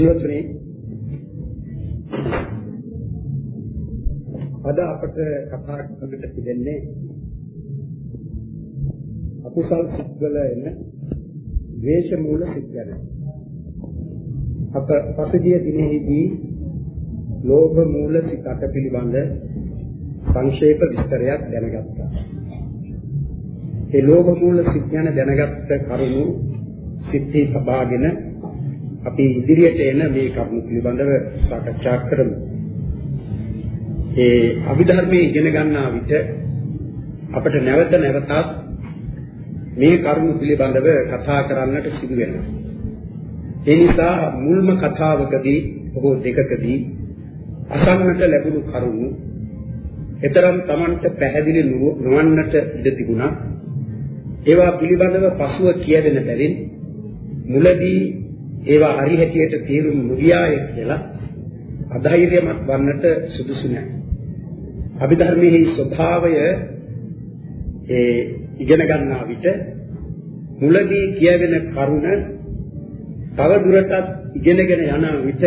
පින්වත්නි අද අපට කතා කරන්නට තිබෙන්නේ අකුසල් සිත්වල එන ද්වේෂ මූල සිත් ගැන. අප පසුගිය දිනෙහිදී ලෝභ මූල සිත් අට පිළිබඳ සංක්ෂේප විස්තරයක් දැනගත්තා. ඒ ලෝභ මූල සිත් ගැන දැනගත්ත කරුණු සිත්හි සබාගෙන අපි ඉදිරියට එන මේ කරුණු පිළිබඳව සාකච්ඡා කරමු. ඒ අභිධර්මයේ ඉගෙන ගන්නා විට අපට නැවත නැවතත් මේ කරුණු පිළිබඳව කතා කරන්නට සිදු වෙනවා. ඒ නිසා මුල්ම කතාවකදී ඔබ දෙකකදී අසන්නට ලැබුණු කරුණු එතරම් Tamanට පැහැදිලි නොවන්නට ඉඩ තිබුණා. ඒවා පිළිබඳව පසුව කියවෙන බැවින් මුලදී ඒවා හරි හැටියට තේරුම් නොගියාය කියලා අධෛර්යමත් වන්නට සුදුසු නැහැ. අභිධර්මයේ ස්වභාවය ඒ ඉගෙන ගන්නා විට මුලදී කියවෙන කරුණ තව දුරටත් ඉගෙනගෙන යන විට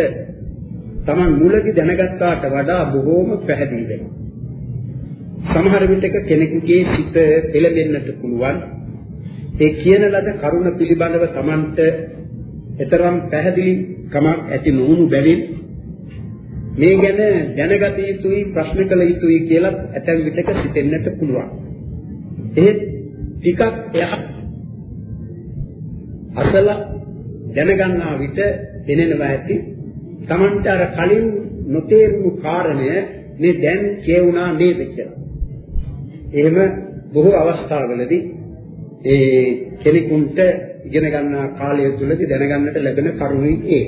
Taman මුලදී දැනගත්තාට වඩා බොහෝම පැහැදිලි වෙනවා. සමහර විටක කෙනෙකුගේ සිත පෙළඹෙන්නට පුළුවන්. ඒ කියන ලද කරුණ පිළිබඳව Tamanට එතරම් පැහැදිලි කමක් ඇති නොවුණු බැවින් මේ ගැන දැනගත යුතුයි ප්‍රශ්න කළ යුතුයි කියලා ඇතැම් විටක සිතෙන්නට පුළුවන්. එහෙත් ටිකක් එහා අසල දැනගන්නා විට දැනෙනවා ඇති Tamante අර කලින් නොතේරුණු කාරණය මේ දැන් කියුණා නේද කියලා. එහෙම බොහෝ අවස්ථාවලදී ඒ කෙනෙකුට ඉගෙන ගන්නා කාලය තුලදී දැනගන්නට ලැබෙන කරුණුයි ඒ.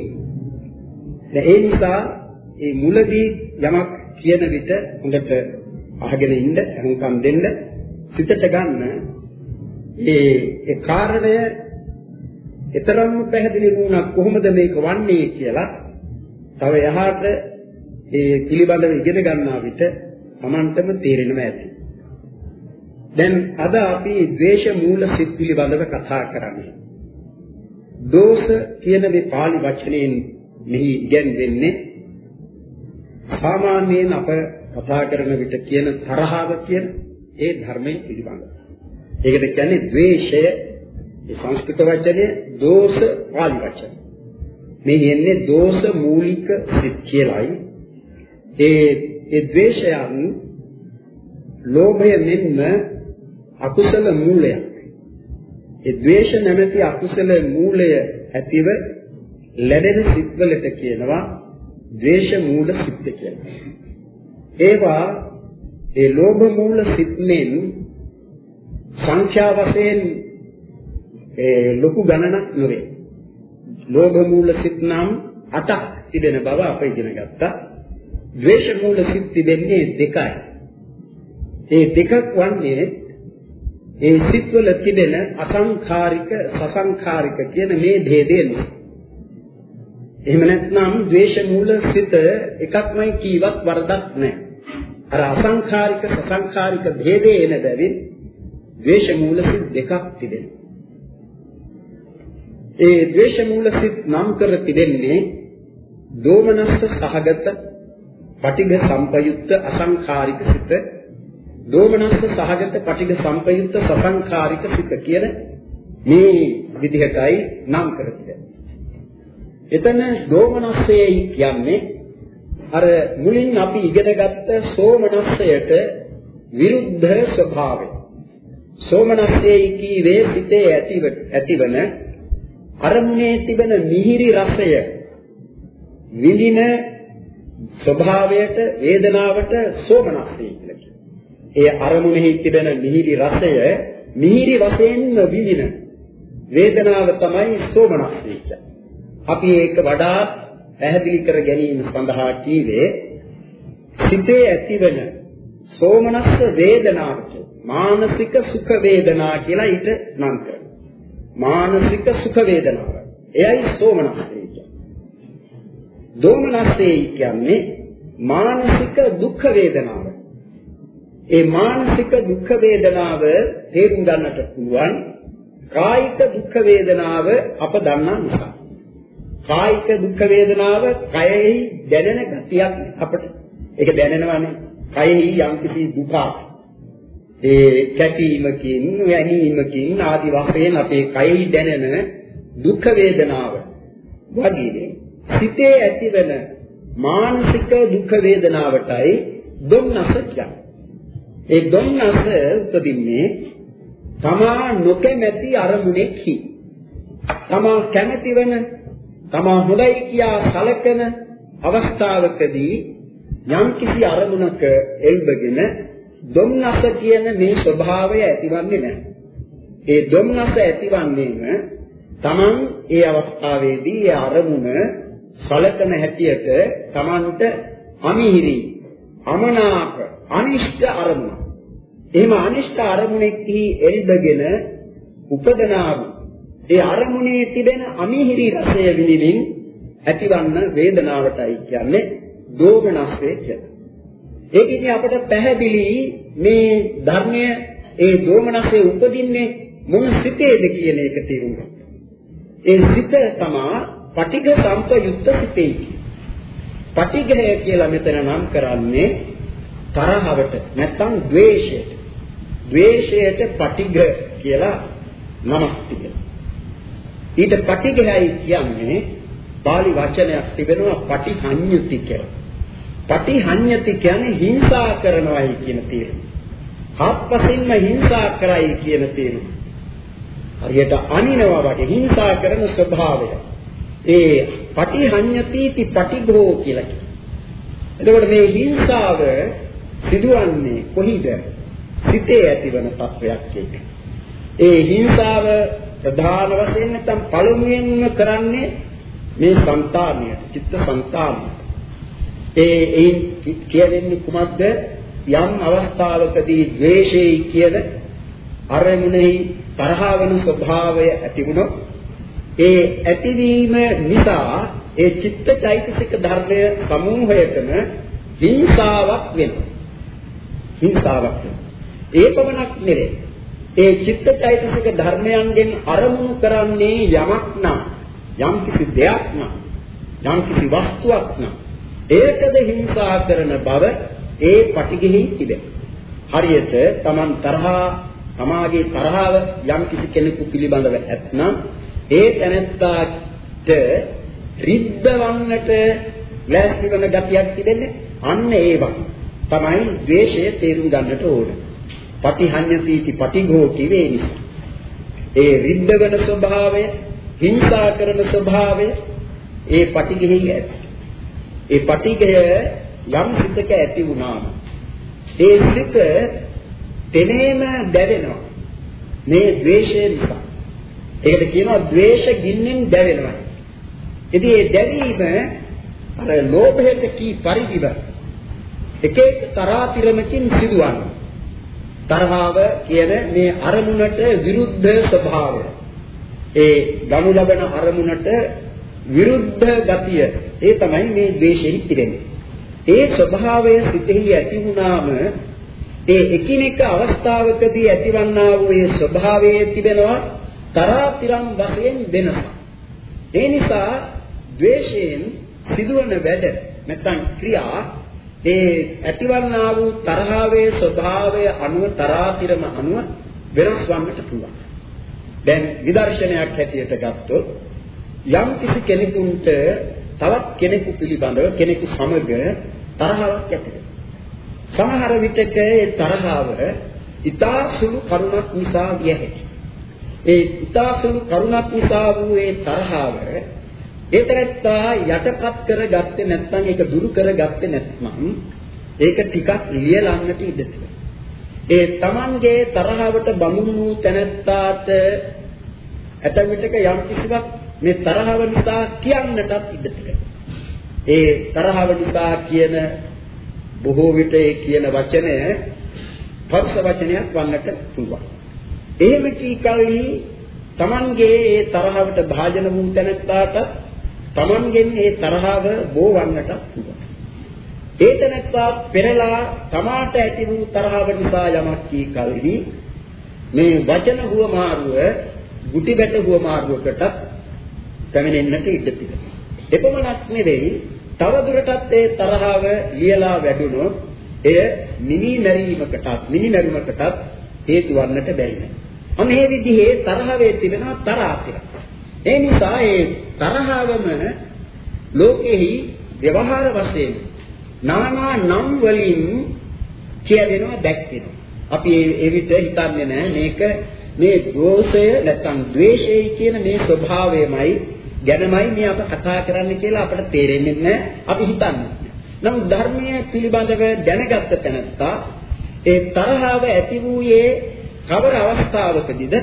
දැන් ඒ නිසා ඒ මුලදී යමක් කියන විට හොඳට අහගෙන ඉන්න, අහුම්කම් දෙන්න, සිතට ගන්න ඒ ඒ කාරණය ඊතරම් පැහැදිලි වුණා කොහොමද මේක වන්නේ කියලා තව යහට ඒ පිළිබඳව ඉගෙන ගන්නා විට Tamanටම තේරෙනවා ඇති. දැන් අද අපි ද්වේෂ මූල සිත් පිළිබඳව කතා කරන්නේ. දෝෂ කියන මේ pāli වචනයෙන් මෙහි ඉගැන්වෙන්නේ සාමාන්‍යයෙන් අප කතා කරන විට කියන තරහව කියන ඒ ධර්මයේ පිළිබඳව. ඒකට කියන්නේ ද්වේෂය ඒ සංස්කෘත වචනේ දෝෂ pāli වචන. මේ කියන්නේ දෝෂ මූලික සිත් කියලයි. ඒ ඒ ද්වේෂයන් ලෝභය මෙන්ම අකුසල මූලයක්. ඒ ද්වේෂ නැමැති අකුසල මූලය ඇතිව ලැබෙන සිත්වලට කියනවා ද්වේෂ මූල සිත් කියලා. ඒවා ඒ ලෝභ මූල සිත්නෙන් සංඛ්‍යා වශයෙන් ඒ ලොකු ගණනක් නෙවේ. ලෝභ මූල සිත් නම් 8ක් තිබෙන බව අප ඉගෙන ගත්තා. ද්වේෂ මූල සිත් තිබෙන්නේ දෙකයි. ඒ දෙකක් වන්නේ ඒ සිත්වල තිබෙන අසංඛාරික සසංඛාරික කියන මේ ભેදය නිසා. එහෙම නැත්නම් ද්වේෂ මූල සිත එකක්මයි කීවත් වරදක් නැහැ. අර අසංඛාරික සසංඛාරික ભેදේ එන බැවින් ද්වේෂ මූල සිත් දෙකක් තිබෙනවා. ඒ ද්වේෂ මූල සිත් නම් කර තිබෙන්නේ දෝමනස්ස සහගත පටිඝ සම්පයුක්ත අසංඛාරික සිත දෝමනස්ස සහගත පටිඝ සම්පයුක්ත සසංඛාරික සිත කියන මේ විදිහටයි නම් කර තිබෙන්නේ. එතන දෝමනස්සයයි කියන්නේ අර මුලින් අපි ඉගෙනගත්ත සෝමනස්සයට විරුද්ධ ස්වභාවය. සෝමනස්සයයි කීවේ සිතේ ඇතිව ඇතිවන අරමුණේ තිබෙන මිහිරි රසය විඳින ස්වභාවයට වේදනාවට සෝමනස්සය කියලා කියනවා. ඒ අරමුණෙහි තිබෙන මිහිරි රසය මිහිරි වශයෙන්ම විඳින වේදනාව තමයි සෝමනස්සය කියන්නේ. අපි ඒක වඩා පැහැදිලි කර ගැනීම සඳහා කීවේ සිතේ ඇතිවන සෝමනස්ස වේදනාවට මානසික සුඛ වේදනා කියලා ඊට නම් කරනවා. මානසික සුඛ වේදනාව. එයයි සෝමනස්සය කියන්නේ. දෝමනස්සය කියන්නේ මානසික දුක්ඛ වේදනාව. ඒ මානසික දුක්ඛ වේදනාව තේරුම් ගන්නට පුළුවන් කායික දුක්ඛ වේදනාව අප දන්නා නිසා. කායික දුක් වේදනාව කයෙහි දැනෙන ගතියක් අපිට ඒක දැනෙනවානේ කයෙහි යම්කිසි දුකක් ඒ කැපීමකින් වැනීමකින් ආදි වශයෙන් අපේ කයෙහි දැනෙන දුක් වේදනාව වගේ සිතේ ඇතිවන මානසික දුක් වේදනාවටයි දුම්නස කියන්නේ. ඒ දුම්නස උපදින්නේ තමා නොකැමැති අරමුණෙහි. තමා කැමැති වෙන තමා හොඳයි කියා සැලකෙන අවස්ථාවකදී යම්කිසි අරමුණක එල්බගෙන දුම්නස කියන මේ ස්වභාවය ඇතිවන්නේ නැහැ. ඒ දුම්නස ඇතිවන්නේම තමන් ඒ අවස්ථාවේදී ඒ අරමුණ සලකන හැටියට තමන්ට අමිහිරි අමනාප අනිෂ්ට අරමුණ. එහෙම අනිෂ්ට අරමුණෙහි එල්බගෙන උපදනා ඒ අරමුණේ තිබෙන අමිහිරි රසය විඳින්න ඇතිවන්න වේදනාවටයි කියන්නේ දෝමනස්සේ කියලා. ඒකෙන් අපට පැහැදිලි මේ ධර්මය ඒ දෝමනස්සේ උපදින්නේ මොන සිතේද කියන එක තේරුම් ගන්න. ඒ සිත තමා පටිඝ සම්පයුක්ත සිතේ. පටිඝය කියලා මෙතන නම් කරන්නේ තරහවට නැත්නම් ද්වේෂයට. ද්වේෂයට පටිඝ කියලා නමක් තිබෙනවා. ඊට පටිඝයයි කියන්නේ pāli වචනයක් තිබෙනවා පටිහඤ්ඤුති කියලා. පටිහඤ්ඤති කියන්නේ හිංසා කරනවායි කියන තේරුම. හත්පසින්ම හිංසා කරයි කියන තේරුම. හරියට අනිනවා වගේ හිංසා කරන ස්වභාවය. ඒ පටිහඤ්ඤතිති පටිඝෝ කියලා කියනවා. එතකොට මේ හිංසාව සිදුවන්නේ කොහිද? සිතේ ඇතිවන තත්වයක් ඒක. ඒ හිංසාව ප්‍රධාන වශයෙන් නැත්නම් පළමුවෙන්ම කරන්නේ මේ సంతානිය, චිත්ත సంతානිය. ඒ ඒ කියන්නේ කුමක්ද? යම් අවස්ථාවකදී ද්වේෂයයි කියන අරමුණෙහි තරහා වෙන ස්වභාවය ඇති වුණොත් ඒ ඇතිවීම නිසා ඒ චිත්ත චෛතසික ධර්මය සමූහයටම හිංසාවක් වෙනවා. හිංසාවක් ඒ පමණක් නෙවේ. ඒ චිත්තචෛතසික ධර්මයන්ගෙන් අරමුණු කරන්නේ යමක් නම් යම් කිසි දෙයක් නම් යම් කිසි වස්තුවක් නම් ඒකද හිංසා කරන බව ඒ පටිගෙහි තිබේ. හරියට Taman තරහා තමාගේ තරහව යම් කිසි කෙනෙකු පිළිබඳව ඇතනම් ඒ තැනැත්තාට රිද්දවන්නට ලෑස්ති වෙන ගතියක් තිබෙන්නේ අන්න ඒවා තමයි ද්වේෂය තේරුම් ගන්නට ඕන. පටිහඤ්ඤතිති පටිඝෝ කිවේ නිසා. ඒ රිද්දවන ස්වභාවය, හිංසා කරන ස්වභාවය ඒ පටිඝෙහි ඇති. ඒ පටිඝය යම් සිතක ඇති වුණාම ඒ සිත තෙනේම දැවෙනවා. මේ ද්වේෂය නිසා. ඒකට කියනවා ද්වේෂ ගින්නෙන් දැවෙනවා. ඉතින් මේ දැවීම අර ලෝභයට කී පරිදිව එක එක තරාතිරමකින් සිදුවන්නේ. තරහව කියන මේ අරමුණට විරුද්ධ ස්වභාවය. ඒ ගනු ලබන අරමුණට විරුද්ධ ගතිය ඒ තමයි මේ ද්වේෂෙහි තිබෙන්නේ. ඒ ස්වභාවය සිතෙහි ඇති වුණාම ඒ එකිනෙක අවස්ථාවකදී ඇතිවන්නා වූ ඒ ස්වභාවයේ තිබෙනවා තරාතිරම් වශයෙන් වෙනස. ඒ නිසා ද්වේෂයෙන් සිදුවන වැඩ නැත්නම් ක්‍රියා ඒ ඇතිවන්නා වූ තරහවේ ස්වභාවය අනුව තරාතිරම අනුව වෙනස් වන්නට පුළුවන්. දැන් විදර්ශනයක් හැටියට ගත්තොත් යම් කිසි කෙනෙකුට තවත් කෙනෙකු පිළිබඳව කෙනෙකු සමග තරහාවක් ඇති සමහර විටක ඒ තරහාව ඊතා සුළු කරුණක් නිසා විය හැකියි. ඒ ඊතා සුළු කරුණක් නිසා වූ ඒ තරහාව ඒතරත්තා යටපත් කරගත්තේ නැත්නම් ඒක දුරු කරගත්තේ නැත්නම් ඒක ටිකක් ලියලන්නට ඉඩ ඒ Tamanගේ තරහවට බමුණු වූ තැනැත්තාට ඇතැම් විටක යම් කිසිවක් මේ තරහව නිසා කියන්නටත් ඉඩ ඒ තරහව නිසා කියන බොහෝ විට ඒ කියන වචනය පරුෂ වචනයක් වන්නට පුළුවන්. එහෙම කී කලෙහි Tamanගේ ඒ තරහවට භාජන වූ තැනැත්තාට Tamanගෙන් ඒ තරහව බෝ වන්නට පුළුවන්. ඒ තැනැත්තා පෙරලා තමාට ඇති වූ තරහව නිසා යමක් කී කලෙහි මේ වචන හුවමාරුව ගුටි බැට හුවමාරුවකට පැමිණෙන්නට ඉඩ තිබෙනවා. එපමණක් නෙවෙයි තව දුරටත් ඒ තරහව ලියලා වැඩුණොත් එය නිවි මැරීමකටත් නිවි මැරුමකටත් හේතු වන්නට බැරි නෑ. අන්න මේ විදිහේ තරහවේ තිබෙනවා තරාතිර. ඒ නිසා ඒ තරහවම ලෝකෙහි ව්‍යවහාර වශයෙන් নানা නම් වලින් කියදෙනවා දැක්වෙනවා. අපි ඒ විදිහට හිතන්නේ නැහැ මේක මේ දෝෂය නැත්නම් ද්වේෂය කියන මේ ස්වභාවයමයි ගැනමයි මේ අප කතා කරන්න කියලා අපට තේරෙන්නේ නැහැ. අපි හිතන්නේ. නමුත් ධර්මයේ පිළිබඳව දැනගත්ත තැනත්තා ඒ තරහව ඇති වූයේ කවර අවස්ථාවකදීද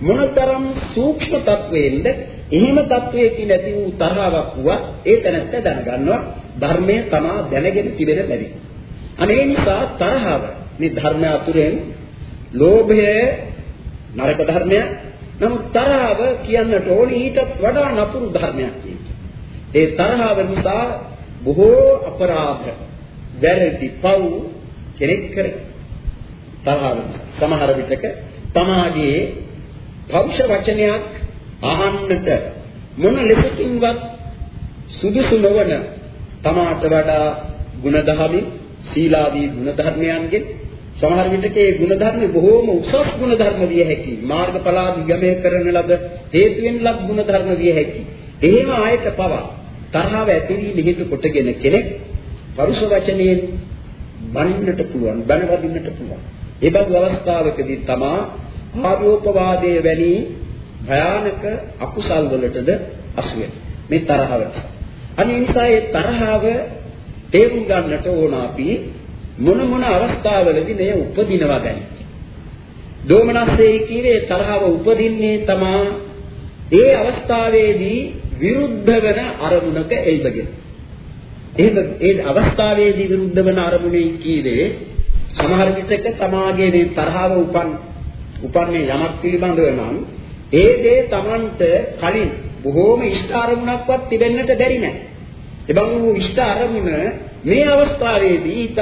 මොනතරම් සූක්ෂම තත්වයෙන්ද එහෙම තත්වයකින් ඇති වූ තරහවක් වුණා ඒ තැනත්ත දැනගන්නවා ධර්මයේ තමා දැනගෙන තිබෙන බැරි. අනේ නිසා තරහව මේ ධර්ම අතුරෙන් ලෝභය නරක ධර්මයක්. නමුත් තරහව කියන්නට ඕනේ ඊටත් වඩා නපුරු ධර්මයක් ඒ තරහව නිසා බොහෝ අපරාධ, වැරදි, පව් කෙනෙක් කරේ. තරහව සමහර විටක තමාගේ පෞෂ වචනයක් අහන්නට මොන ලෙසකින්වත් සුදුසු නොවන තමාට වඩා ಗುಣධර්මී සීලාදී ಗುಣධර්මයන්ගෙන් සමහර විටක ඒ ಗುಣධර්ම බොහෝම උසස් ಗುಣධර්ම විය හැකි මාර්ගඵලාදී ගමේ කරන ලද හේතු වෙනලක් ಗುಣධර්ම විය හැකි. එහෙම ආයක පවා තරහව ඇතිවීම හේතු කොටගෙන කෙනෙක් පරුෂ වචනයෙන් බනින්නට පුළුවන් බන වදින්නට පුළුවන්. ඒ බඳු අවස්ථාවකදී තමා ආර්යෝපවාදයේ වැනි භයානක අකුසල් වලටද අසු මේ තරහව අනේ නිසා ඒ තරහව තේරුම් ගන්නට ඕන අපි මොන මොන අවස්ථාවලදී මෙය උපදිනවා දැන්. දෝමනස්සේ කීවේ තරහව උපදින්නේ තමා ඒ අවස්ථාවේදී විරුද්ධ වෙන අරමුණක එල්බගෙන. එහෙම ඒ අවස්ථාවේදී විරුද්ධ වෙන අරමුණේ කීවේ සමහර විටක තමාගේ මේ තරහව උපන් උපන්නේ යමක් පිළිබඳව නම් ඒ දේ Tamanට කලින් බොහෝම ඉෂ්ට අරමුණක්වත් තිබෙන්නට බැරි නෑ. එබඳු වූ ඉෂ්ට අරමුණ මේ අවස්ථාවේදී ඊට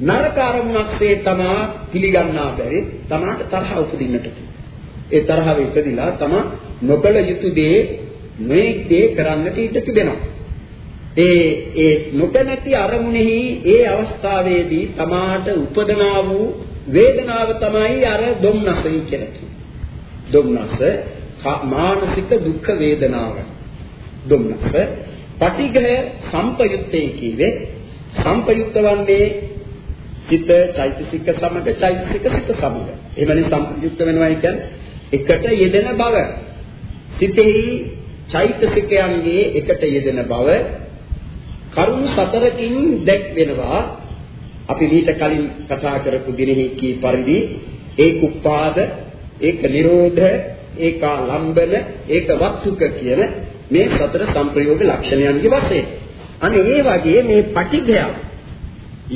නරක අරමුණක්සේ තමා පිළිගන්නා බැරි තමාට තරහ උපදින්නට ඒ තරහව ඉපදිලා තමා නොකල යුතු දේ මේ දේ කරන්නට ඉඩ තිබෙනවා. ඒ ඒ නොකැමැති අරමුණෙහි ඒ අවස්ථාවේදී තමාට උපදනා වූ වේදනාව තමයි අර දුම්නසයි කියන්නේ. දුම්නස මානසික දුක් වේදනාව. දුම්නස පටිඝය සම්පයුත්තේ කීවේ සම්පයුක්ත වන්නේ සිත චෛතසික සමග චෛතසික සිත සමග. එහෙමනේ සම්පයුක්ත වෙනවා කියන්නේ එකට යෙදෙන බව. සිතෙහි චෛතසිකයන්ගේ එකට යෙදෙන බව කරුණු සතරකින් දැක් වෙනවා. අපි මීට කලින් කතා කරපු දිනෙහි කී පරිදි ඒක උපාද, ඒක නිරෝධ, ඒක ලම්බන, ඒක වක්තුක කියන මේ සතර සංප්‍රයෝග ලක්ෂණයන්ගේ වශයෙන්. අනේ ඒ වගේ මේ පටිඝය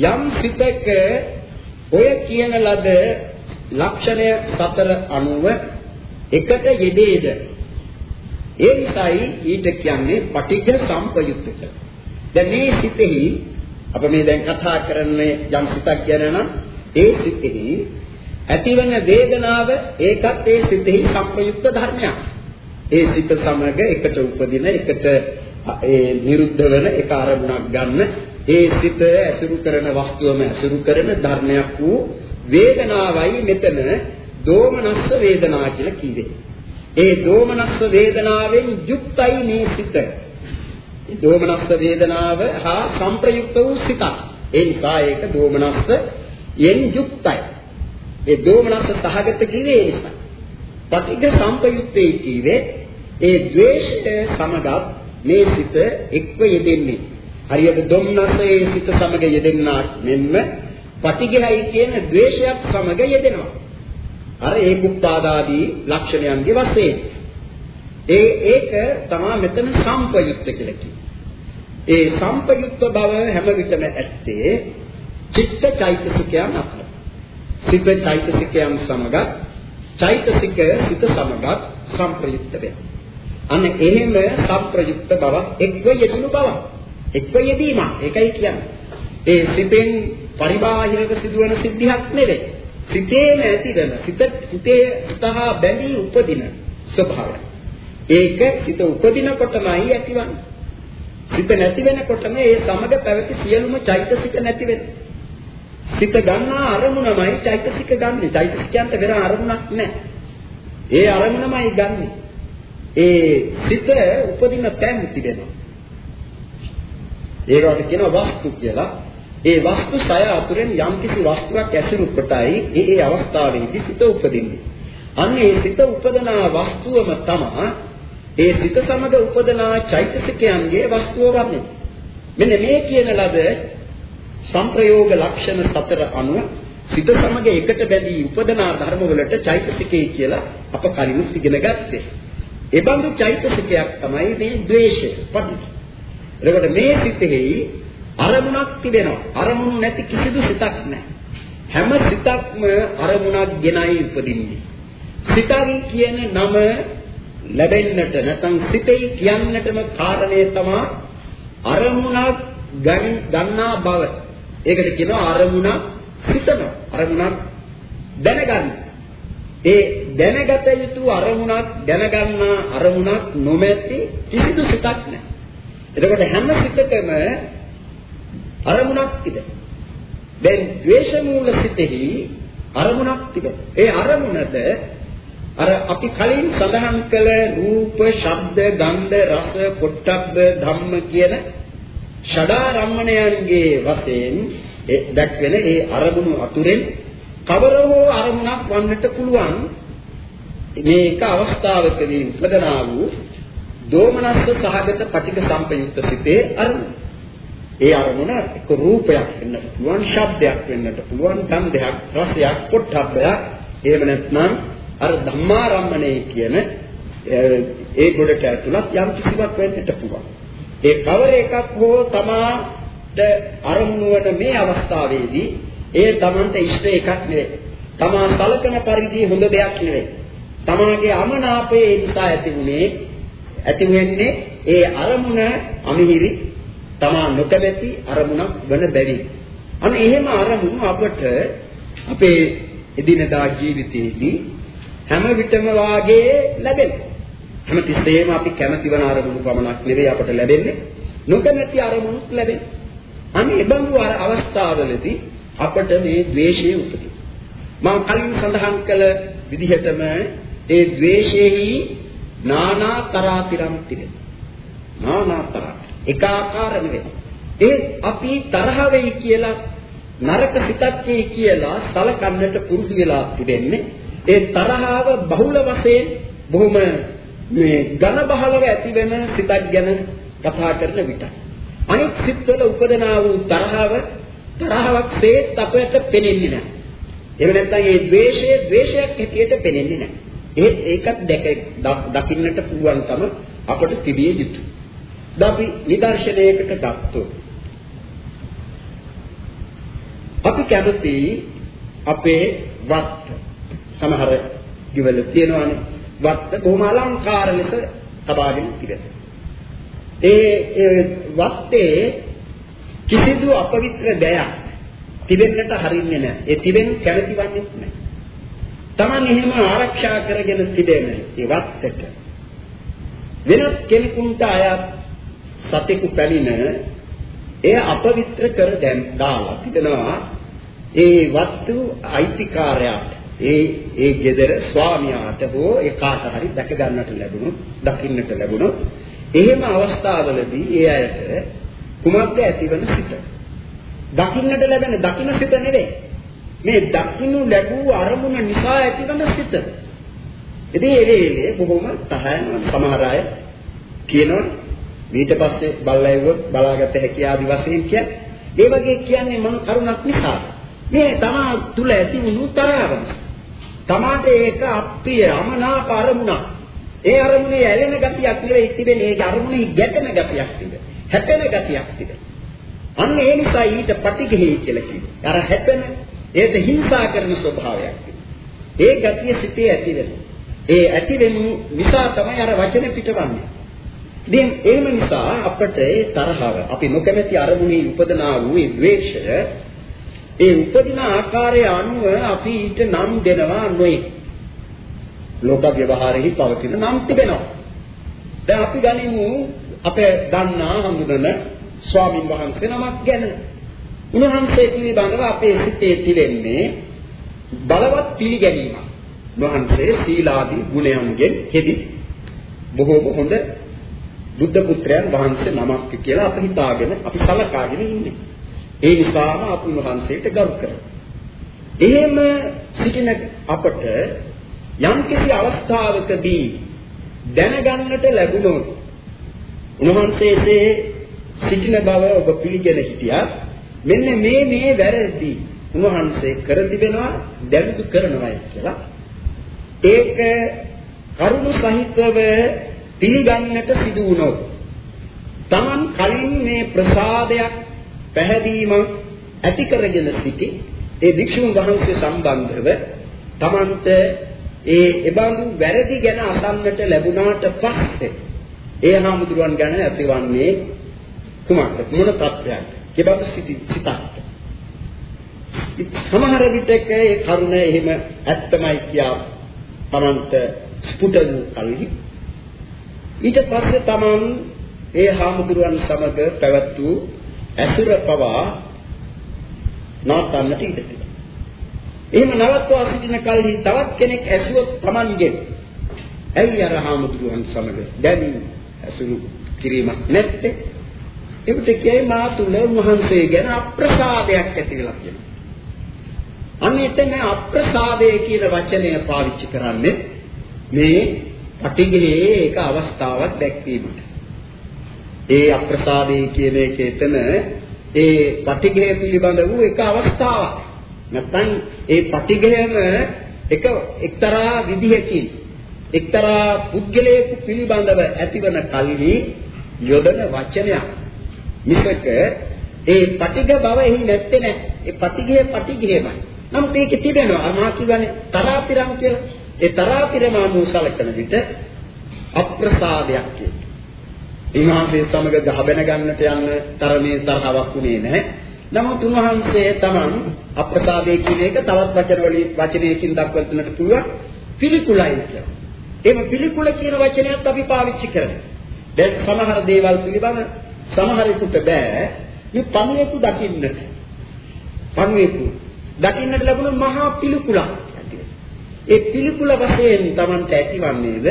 යම් සිතක ඔය කියන ලද ලක්ෂණය සතර අනුව එකට යෙදේද ඒ නිසායි ඊට කියන්නේ පටිඝ සංපයුක්ත කියලා. දැන් මේ සිතෙහි අප මේ දැන් කතා කරන්නේ යම් සිතක් කියන නම් ඒ සිතෙහි ඇතිවන වේදනාව ඒකත් ඒ සිතෙහි සංපයුක්ත ධර්මයක්. ඒ සිත සමග එකට උපදින එකට ඒ නිරුද්ධ වෙන එක අරමුණක් ගන්න ඒ සිත ඇසුරු කරන වස්තුවම ඇසුරු කරන ධර්මයක් වූ වේදනාවයි මෙතන දෝමනස්ස වේදනා කියලා කිව්වේ. ඒ දෝමනස්ස වේදනාවෙන් යුක්තයි මේ සිත. ඒ දෝමනස්ස වේදනාව හා සංප්‍රයුක්ත වූ සිතක්. ඒ නිසා ඒක දෝමනස්ස යෙන් යුක්තයි. ඒ දෝමනස්ස සහගත කිව්වේ ඒ නිසා. පටිඝ සංපයුක්තේ කිව්වේ ඒ ද්වේෂය සමගත් මේ සිත එක්ව යෙදෙන්නේ. හරියට ධම්නසේ සිත සමග යෙදෙන්නා මෙන්න පටිඝයයි කියන ද්වේෂයත් සමග යෙදෙනවා. අර ඒකුප්පාදාදී ලක්ෂණයන්ගේ වශයෙන්. ඒ ඒක තමයි මෙතන සංපයුක්ත කියලා කියන්නේ. ඒ සංපයුක්ත බව හැම විටම ඇත්තේ චිත්ත චෛතසිකයන් අතර. සිත චෛතසිකයන් සමග චෛතසිකය සිත සමග සංප්‍රයුක්ත වෙනවා. අන්න එහෙම සම්ප්‍රයුක්ත බවක් එක්ව යෙදුණු බවක්. එක්ව යෙදීමක්. ඒකයි කියන්නේ. ඒ සිතෙන් පරිබාහිරව සිදුවන සිද්ධියක් නෙවෙයි. සිතේම ඇතිවන සිත සිතේ සිතහා බැඳී උපදින ස්වභාවය. ඒක සිත උපදිනකොටමයි ඇතිවන්නේ. සිත නැති වෙනකොටම ඒ සමග පැවති සියලුම චෛතසික නැති වෙනවා. සිත ගන්නා අරමුණමයි චෛතසික ගන්නෙ. චෛතසිකයන්ට වෙන අරමුණක් නැහැ. ඒ අරමුණමයි ගන්නෙ. ඒ සිත උපදින තැන් තිබෙනවා. ඒකට කියනවා වස්තු කියලා. ඒ වස්තු සය අතුරෙන් යම්කිසි වස්තුවක් ඇසුරු කොටයි ඒ ඒ අවස්ථාවේදී සිත උපදින්නේ. අන්න ඒ සිත උපදනා වස්තුවම තමයි ඒ සිත සමග උපදනා චෛතසිකයන්ගේ වස්තුව වන්නේ. මෙන්න මේ කියන ලද සංප්‍රයෝග ලක්ෂණ සතර අනුව සිත සමග එකට බැඳී උපදනා ධර්ම වලට චෛතසිකේ කියලා අප කලින් ඉගෙන ගත්තේ. ඒ බඳු චෛතසිකයක් තමයි මේ ද්වේෂය. පටිච්ච. එතකොට මේ සිතෙහි අරමුණක් තිබෙනවා. අරමුණු නැති කිසිදු සිතක් නැහැ. හැම සිතක්ම අරමුණක් ගෙනයි උපදින්නේ. සිතයි කියන නම ලැබෙන්නට නැත්නම් සිතේ කියන්නටම කාරණේ තමයි අරමුණක් ගන්නා බව. ඒකට කියනවා අරමුණක් හිතන අරමුණක් දැනගන්න. ඒ දැනගත යුතු අරමුණක් දැනගන්නා අරමුණක් නොමැති කිසිදු සිතක් නැහැ. එතකොට හැම සිතකම අරමුණක් තිබෙනවා. දැන් ද්වේෂ මූල සිතෙහි අරමුණක් තිබෙනවා. ඒ අරමුණද අර අපි කලින් සඳහන් කළ රූප, ශබ්ද, ගන්ධ, රස, පොට්ටබ්බ, ධම්ම කියන ෂඩාරම්මණයන්ගේ වශයෙන් දැක්වෙන ඒ අරමුණු අතුරෙන් කවර හෝ අරමුණක් වන්නට පුළුවන් මේක අවස්ථාවකදී උපදනා වූ දෝමනස්ස සහගත පටික සම්පයුක්ත සිතේ අරමුණ. ඒ අරමුණ එක්ක රූපයක් වෙන්නට පුළුවන්, ශබ්දයක් වෙන්නට පුළුවන්, ගන්ධයක්, රසයක්, පොට්ටබ්බයක්, එහෙම නැත්නම් අර ධම්මාරම්මණය කියන ඒ ගොඩට ඇතුළත් යම් කිසිවක් වෙන්නට පුළුවන්. ඒ කවර එකක් හෝ තමාට අරමුණු වන මේ අවස්ථාවේදී ඒ තමන්ට ඉෂ්ට එකක් නෙවෙයි. තමා සලකන පරිදි හොඳ දෙයක් නෙවෙයි. තමාගේ අමනාපයේ ඒ නිසා ඇතිුනේ ඇති වෙන්නේ ඒ අරමුණ අමිහිරි තමා නොකැමැති අරමුණක් වන බැරි. අන්න එහෙම අරමුණු අපට අපේ එදිනදා ජීවිතයේදී හැම විටම වාගේ ලැබෙනවා. හැමතිස්සෙම අපි කැමති වන අරමුණු පමණක් නෙවෙයි අපට ලැබෙන්නේ නොකැමැති අරමුණුත් ලැබෙනවා. අනේ ඒ බඳු අවස්ථාවලදී අපට මේ ද්වේෂය උපදින. මම කලින් සඳහන් කළ විදිහටම ඒ ද්වේෂෙහි නානා තරාතිරම් තිබෙනවා. නානා තරා. එකාකාර නෙවෙයි. ඒ අපි තරහ වෙයි කියලා නරක සිතක් කියලා සලකන්නට පුරුදු වෙලා තිබෙන්නේ ඒ තරහව බහුල වශයෙන් බොහොම මේ ඝන බහලව ඇති වෙන සිතක් ගැන කතා කරන විට අනිත් සිත්වල උපදනා වූ තරහව තරහවක් සේත් අපට පෙනෙන්නේ නැහැ. එහෙම නැත්නම් මේ ද්වේෂය ද්වේෂයක් හැටියට පෙනෙන්නේ නැහැ. ඒත් ඒකත් දැක දකින්නට පුළුවන්කම අපට තිබිය යුතුයි. අපි නිදර්ශනයකට ගත්තොත් අපි කැමති අපේ වත් සමහර දිවල තියෙනවානේ වත්ත කොහොම අලංකාර ලෙස තබාගෙන තිබෙනවා. ඒ වත්තේ කිසිදු අපවිත්‍ර දෙයක් තිබෙන්නට හරින්නේ නැහැ. ඒ තිබෙන්න කැමතිවන්නේ නැහැ. Taman එහෙම ආරක්ෂා කරගෙන තිබෙන ඒ වත්තට වෙනත් කෙනෙකුට අයත් සතෙකු පැමිණ එය අපවිත්‍ර කර දැන් දාලා තිබෙනවා ඒ වස්තු අයිතිකාරයාට ඒ ඒ gedara ස්වාමියාට හෝ ඒ කාට හරි දැක ගන්නට ලැබුණොත් දකින්නට ලැබුණොත් එහෙම අවස්ථාවලදී ඒ අයට කුමක්ද ඇතිවන සිත? දකින්නට ලැබෙන දකින්න සිත නෙවෙයි. මේ දකින්නු ලැබූ අරමුණ නිසා ඇතිවන සිත. ඉතින් ඒ වෙලේ බොහොම තහයන සමහර අය කියනවා ඊට පස්සේ බල්ලයිව බලාගත හැකි ආදි වශයෙන් කියන්නේ ඒ වගේ කියන්නේ මම කරුණක් නිසා. මේ තමා තුල ඇති වුණු තරහව නිසා තමාට ඒක අප්‍රිය අමනාප අරමුණක්. ඒ අරමුණේ ඇලෙන ගතියක් නෙවෙයි තිබෙන්නේ ඒක අරමුණේ ගැටෙන ගතියක් තිබෙන. හැපෙන ගතියක් තිබෙන. අන්න ඒ නිසා ඊට පටිඝේ කියලා කියනවා. අර හැපෙන ඒට හිංසා කරන ස්වභාවයක් ඒ ගතිය සිටේ ඇති වෙනවා. ඒ ඇති වෙනු නිසා තමයි අර වචන පිටවන්නේ. ඉතින් එහෙම නිසා අපට ඒ තරහව අපි නොකැමැති අරමුණේ උපදනා වූ ඒ ද්වේෂය ඒ උපදින ආකාරය අනුව අපි ඊට නම් දෙනවා නොයි. ලෝක ව්‍යවහාරෙහි පවතින නම් තිබෙනවා. දැන් අපි ගනිමු අපේ දන්නා හඳුනන ස්වාමින් වහන්සේ නමක් ගැන උන්වහන්සේ පිළිබඳව අපේ සිතේ තිබෙන්නේ බලවත් පිළිගැනීමක්. වහන්සේ සීලාදී ගුණයන්ගෙන් හෙදි බොහෝම හොඳ බුද්ධ පුත්‍රයන් වහන්සේ නමක් කියලා අපි හිතාගෙන අපි සලකාගෙන ඉන්නේ. ඒ නිසාම අපි වහන්සේට ගරු කරනවා. එහෙම සිටින අපට යම්කිසි අවස්ථාවකදී දැනගන්නට ලැබුණොත් උන්වහන්සේසේ සිටින බව ඔබ පිළිගෙන හිටියා මෙන්න මේ මේ වැරදි උන්වහන්සේ කර තිබෙනවා දැනුදු කරනවා කියලා ඒක කරුණු සහිතව පිළිගන්නට සිදු වුණොත් Taman කලින් මේ ප්‍රසාදයක් පැහැදීමක් ඇති කරගෙන සිටි ඒ භික්ෂුන් වහන්සේ සම්බන්ධව Tamanට ඒ එබඳු වැරදි ගැන අසන්නට ලැබුණාට පස්සේ ඒ හාමුදුරුවන් ගැන ඇතිවන්නේ කුමක්ද? මොන තත්ත්වයක්ද? කෙබඳු සිටි සිතක් සමහර විටක ඒ කරුණ එහෙම ඇත්තමයි කියා Tamanට ස්පුට වූ කල්හි. ඊට පස්සේ Taman ඒ හාමුදුරුවන් සමග පැවැත් වූ ඇසුර පවා නවත්තන්නට ඉඩ තිබෙනවා. එහෙම නවත්වා සිටින කල්හි තවත් කෙනෙක් ඇසුවොත් Tamanගෙන් ඇයි අර හාමුදුරුවන් සමග දැන් ඇසුරු කිරීමක් නැත්තේ? ඒකට කියයි මා තුල උන්වහන්සේ ගැන අප්‍රසාදයක් ඇති වෙලා කියනවා. අන්න එතන අප්‍රසාදය කියන වචනය පාවිච්චි කරන්නේ මේ පටිඝයේ ඒක අවස්ථාවක් දැක්වීමට. ඒ අප්‍රසාදේ කියන එක එතන ඒ පටිඝය පිළිබඳ වූ එක අවස්ථාවක්. නැත්නම් ඒ පටිඝයම එක එක්තරා විදිහකින් එක්තරා පුද්ගලයෙකු පිළිබඳව ඇතිවන කල්හි යොදන වචනයක්. මිසක ඒ පටිඝ බව එහි නැත්තේ නෑ. ඒ පටිඝය පටිඝයමයි. නමුත් ඒකේ තිබෙනවා මා කියන්නේ තරාතිරම් කියලා. ඒ තරාතිරම අනුව සලකන විට අප්‍රසාදයක් කියන. ඉන්වහන්සේ සමග ගහබැන ගන්නට යන තරමේ තරහවක් උනේ නැහැ. නමුත් උන්වහන්සේ තමන් අප්‍රසාදයේ කියන එක තවත් වචන වලින් වචනයකින් දක්වන්නට පුළුවන් පිළිකුලයි කියලා. එහෙම පිළිකුල කියන වචනයත් අපි පාවිච්චි කරනවා. දැන් සමහර දේවල් පිළිබඳ සමහරෙකුට බෑ මේ පණියෙකු දකින්නට. පණියෙකු දකින්නට ලැබුණ මහා පිළිකුලක්. ඒ පිළිකුල වශයෙන් Tamanට ඇතිවන්නේද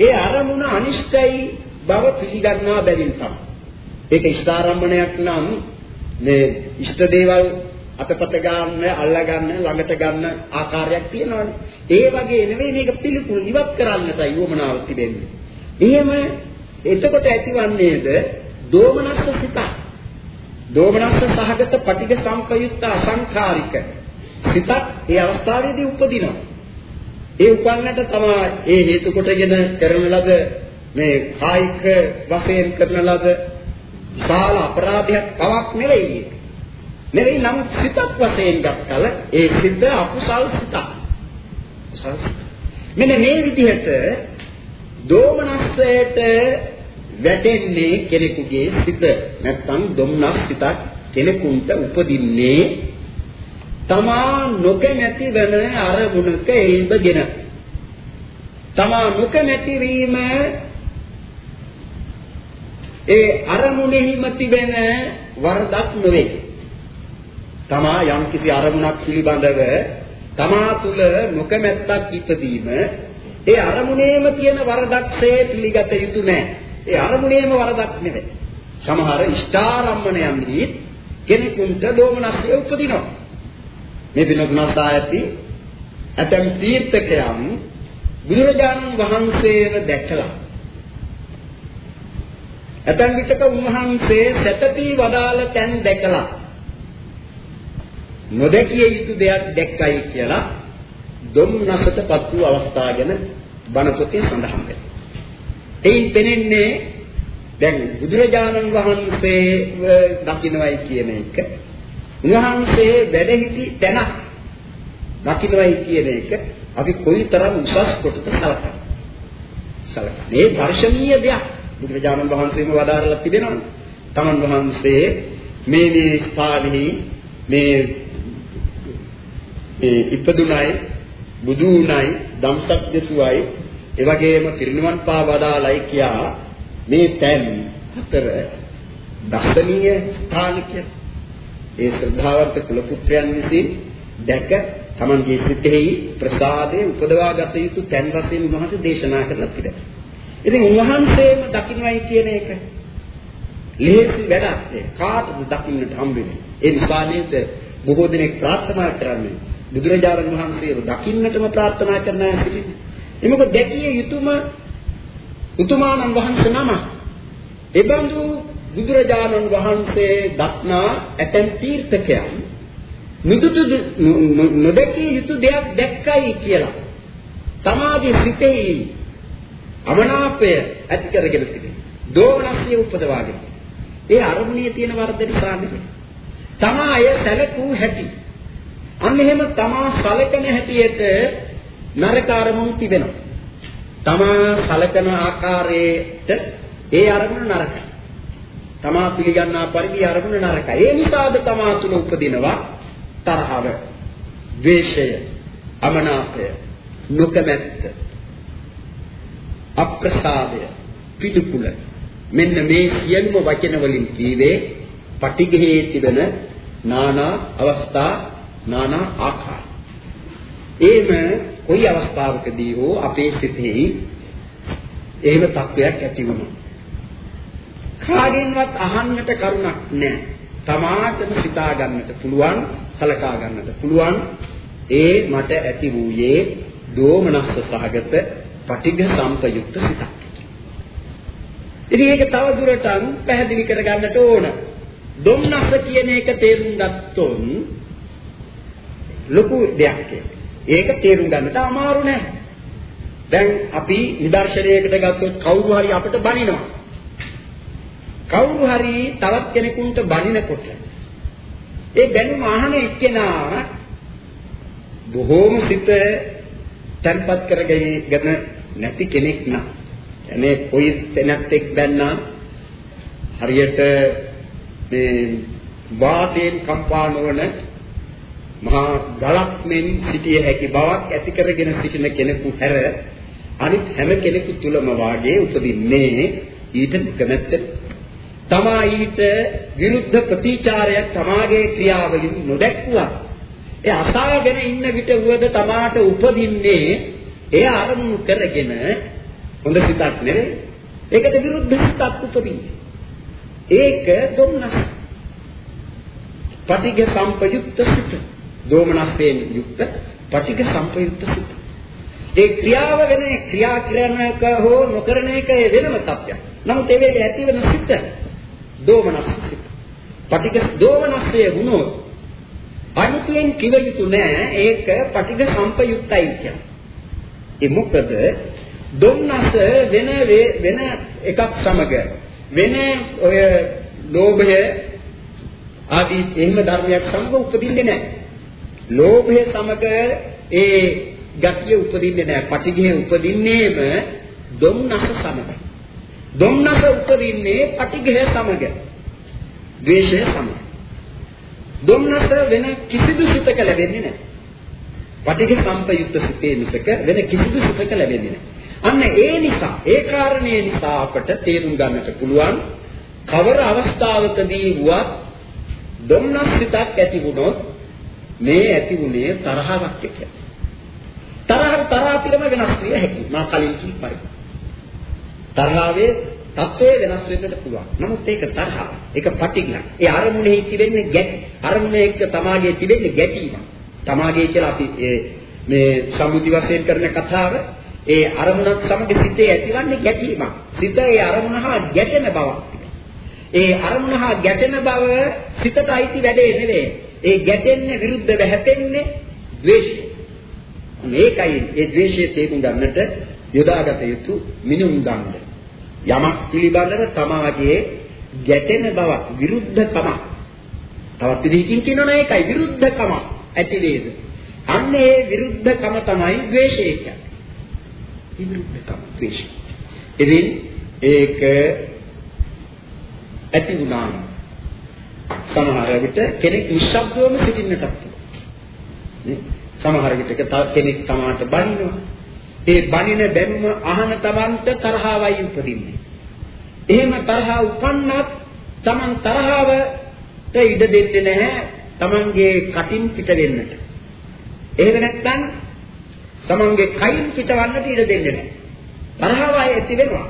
ඒ අරමුණ අනිෂ්ටයි බව පිළිගන්නා බැවින් තමයි. ඒක ඉෂ්ඨාරම්මණයක් නම් මේ ඉෂ්ට දේවල් අතපත ගන්න, අල්ලා ගන්න, ළඟට ගන්න ආකාරයක් තියෙනවානේ. ඒ වගේ නෙවෙයි මේක පිළිකුල් ඉවත් කරන්නටයි වමනාව තිබෙන්නේ. එහෙම එතකොට ඇතිවන්නේද දෝමනස්ස සිත. දෝමනස්ස සහගත පටිඝ සම්පයුක්ත අසංඛාරික සිතක් ඒ අවස්ථාවේදී උපදිනවා. ඒ උපන්නට තමයි ඒ හේතු කොටගෙන කරන ලද මේ කායික වශයෙන් කරන ලද විශාල අපරාධයක් පවක් නෙවෙයි. නෙවෙයි නම් සිතක් වශයෙන් ගත්තල ඒ සිත අකුසල් සිතක්. කුසල් සිත. මෙන්න මේ විදිහට දෝමනස්සයට වැටෙන්නේ කෙනෙකුගේ සිත නැත්නම් දුම්නස් සිතක් කෙනෙකුට උපදින්නේ තමා නොකමැති වෙන අරමුණක එල්බගෙන තමා නොකමැති වීම ඒ අරමුණෙහිම තිබෙන වරදක් නෙවෙයි. තමා යම්කිසි අරමුණක් පිළිබඳව තමා තුල නොකමැත්තක් ඉපදීම ඒ අරමුණේම තියෙන වරදක්සේ පිළිගත යුතු නෑ. ඒ අරමුණේම වරදක් නෙවෙයි. සමහර ඉෂ්ඨාරම්මණයන්හි කෙනෙකුට දෝමනස්ය උපදිනවා. මේ පිනොත් ඇති ඇතම් තීර්ථකයන් බුදුරජාණන් වහන්සේව දැකලා ඇතම් විටක උන්වහන්සේ සැතපී වදාළ තැන් දැකලා නොදැකිය යුතු දෙයක් දැක්කයි කියලා දුම්නසටපත් වූ අවස්ථා ගැන බණ පොතේ සඳහන් වෙනවා. එයින් පෙනෙන්නේ දැන් බුදුරජාණන් වහන්සේ දකින්නයි කියන එක උන්වහන්සේ වැඩ සිටි තැන දකින්නයි කියන එක අපි කොයිතරම් උසස් කොටද සලකන්නේ. සලකන්නේ. මේ දර්ශනීය දෙයක් බුදුරජාණන් වහන්සේම වදාරලා තිබෙනවා. තමන් වහන්සේ මේ මේ ස්ථානෙහි මේ මේ ඉපදුණයි බුදු උණයි ධම්සක් දෙසුවයි එවැගේම පිරිනිවන් පා වදාළයි කියා මේ තැන් හතර දර්ශනීය ස්ථාන කියලා. ඒ ශ්‍රද්ධාවන්ත කුල පුත්‍රයන් විසින් දැක තමන්ගේ සිතෙහි ප්‍රසාදයේ උපදවා ගත යුතු තැන් වශයෙන් උන්වහන්සේ දේශනා කරලා තිබෙනවා. ඉතින් උන්වහන්සේම දකින්නයි කියන එක ලේසි වැඩක් නේ. කාටද දකින්නට හම්බෙන්නේ? ඒ නිසා නේද බොහෝ දෙනෙක් ප්‍රාර්ථනා කරන්නේ බුදුරජාණන් වහන්සේව දකින්නටම ප්‍රාර්ථනා කරන අය සිටින්නේ. එමක දැකිය යුතුම උතුමාණන් වහන්සේ නම. එබඳු බුදුරජාණන් වහන්සේ දක්නා ඇතැම් තීර්ථකයන් නිදුතු නොදැකිය යුතු දෙයක් දැක්කයි කියලා. තමාගේ සිතේ අමනාපය ඇති කරගෙන තිබෙනවා. දෝමනස්සිය උපදවාගෙන. ඒ අරමුණේ තියෙන වර්ධ නිසා නෙමෙයි. තමා අය සැලකූ හැටි. අන්න එහෙම තමා සැලකන හැටියට නරක අරමුණු තිබෙනවා. තමා සැලකන ආකාරයට ඒ අරමුණ නරකයි. තමා පිළිගන්නා පරිදි අරමුණ නරකයි. ඒ නිසාද තමා තුල උපදිනවා තරහව, ද්වේෂය, අමනාපය, නොකමැත්ත, අප්‍රසාදය, පිටුකුල. මෙන්න මේ සියලුම වචන වලින් කීවේ පටිඝයේ තිබෙන නානා අවස්ථා නානා ආකාර. ඒම කොයි අවස්ථාවකදී හෝ අපේ සිතෙහි එහෙම තත්වයක් ඇති වුණා. කාගෙන්වත් අහන්නට කරුණක් නැහැ. තමාටම සිතා ගන්නට පුළුවන්, සලකා ගන්නට පුළුවන්. ඒ මට ඇති වූයේ දෝමනස්ස සහගත පටිඝ සම්පයුක්ත සිතක්. ඉතින් ඒක තව දුරටත් පැහැදිලි කර ගන්නට ඕන. දුම්නස කියන එක තේරුම් ගත්තොත් ලොකු දෙයක් ඒක තේරුම් ගන්නට අමාරු නෑ. දැන් අපි නිදර්ශනයකට ගත්තොත් කවුරු හරි අපිට බනිනවා. කවුරු හරි තවත් කෙනෙකුට බනිනකොට ඒ බැනුම අහන එක්කෙනා බොහෝම සිත තන්පත් කරගෙන නැති කෙනෙක් නා. එනේ කොයි තැනක් එක් බැන්නා හරියට මේ වාතයෙන් කම්පා නොවන මහා ගලක් මෙන් සිටිය හැකි බවක් ඇති කරගෙන සිටින කෙනෙකු හැර අනිත් හැම කෙනෙකු තුලම වාගේ උපදින්නේ ඊට කැමැත්ත තමා ඊට විරුද්ධ ප්‍රතිචාරයක් තමාගේ ක්‍රියාවලින් නොදැක්ුවා ඒ අසාගෙන ඉන්න විට වුවද තමාට උපදින්නේ ඒ අරමුණු කරගෙන හොඳ සිතක් නෙවෙයි ඒකට විරුද්ධ සිතක් උපදින්නේ ඒක දුම්නස්. පටිඝ සම්පයුක්ත සිත. දෝමනස්යෙන් යුක්ත පටිඝ සම්පයුක්ත සිත. ඒ ක්‍රියාව වෙන ක්‍රියා කරනක හෝ නොකරන එක වෙනම තත්ත්වයක්. නමුත් ඒ වෙලේ ඇති වෙන සිත දෝමනස් සිත. පටිඝ දෝමනස්යේ වුණොත් අනිත්‍යයෙන් කිව යුතු නෑ ඒක පටිඝ සම්පයුක්තයි කියන්නේ. ඒ මොකද දුම්නස වෙන වෙන එකක් සමග වෙන ඔය ලෝභය ආදී එහෙම ධර්මයක් සමග උපදින්නේ නැහැ. ලෝභය සමග ඒ ගතිය උපදින්නේ නැහැ. පටිඝය උපදින්නේම දුම්නස සමග. දුම්නස උපදින්නේ පටිඝය සමග. ද්වේෂය සමග. දුම්නස වෙන කිසිදු සිතක ලැබෙන්නේ නැහැ. පටිඝ සම්පයුක්ත සිතේ මිසක වෙන කිසිදු සිතක ලැබෙන්නේ නැහැ. අන්න ඒ නිසා ඒ කාරණේ නිසා අපට තේරුම් ගන්නට පුළුවන් කවර අවස්ථාවකදී වුවත් දුම්නස් සිතක් ඇති වුණොත් මේ ඇති වුණේ තරහවක් කියලා. තරහ තරහතිරම වෙනස් විය හැකියි. මා කලින් කී පරිදි. තරහවේ තත්ත්වය වෙනස් වෙන්නට පුළුවන්. නමුත් ඒක තරහ. ඒක පටිඝය. ඒ අරමුණෙහි තිබෙන්නේ ගැටි. අරමුණේ එක්ක තමාගේ තිබෙන්නේ ගැටීම. තමාගේ කියලා අපි මේ සම්මුති වශයෙන් කරන කතාව ඒ අරමුණත් සමග සිතේ ඇතිවන්නේ ගැටීමක්. සිත ඒ අරමුණ හා ගැටෙන බවක්. ඒ අරමුණ හා ගැටෙන බව සිතට අයිති වැඩේ නෙවෙයි. ඒ ගැටෙන්නේ විරුද්ධව හැපෙන්නේ ද්වේෂය. මේකයි ඒ ද්වේෂයේ තේරුම් ගන්නට යොදාගත යුතු මිනුම් ගන්න. යමක් පිළිබඳව තමාගේ ගැටෙන බවක් විරුද්ධකමක්. තවත් විදිහකින් කියනවා ඒකයි විරුද්ධකමක් ඇති වේද. අන්න ඒ විරුද්ධකම තමයි ද්වේෂය කියන්නේ. විරුද්ධකම් ද්වේෂය. ඉතින් ඒක ඇති වුණා සමහර විට කෙනෙක් නිශ්ශබ්දවම සිටින්නටත් නේ සමහර විටක කෙනෙක් තමාට බනිනවා ඒ බනින බැනුම අහන තවන්ට තරහවයි උපදින්නේ එහෙම තරහ උපන්නත් Taman තරහවට ඉඩ දෙන්නේ නැහැ Tamanගේ කටින් පිට වෙන්නට. එහෙම නැත්නම් Tamanගේ කයින් පිටවන්නට ඉඩ දෙන්නේ නැහැ. තරහව ඇති වෙනවා.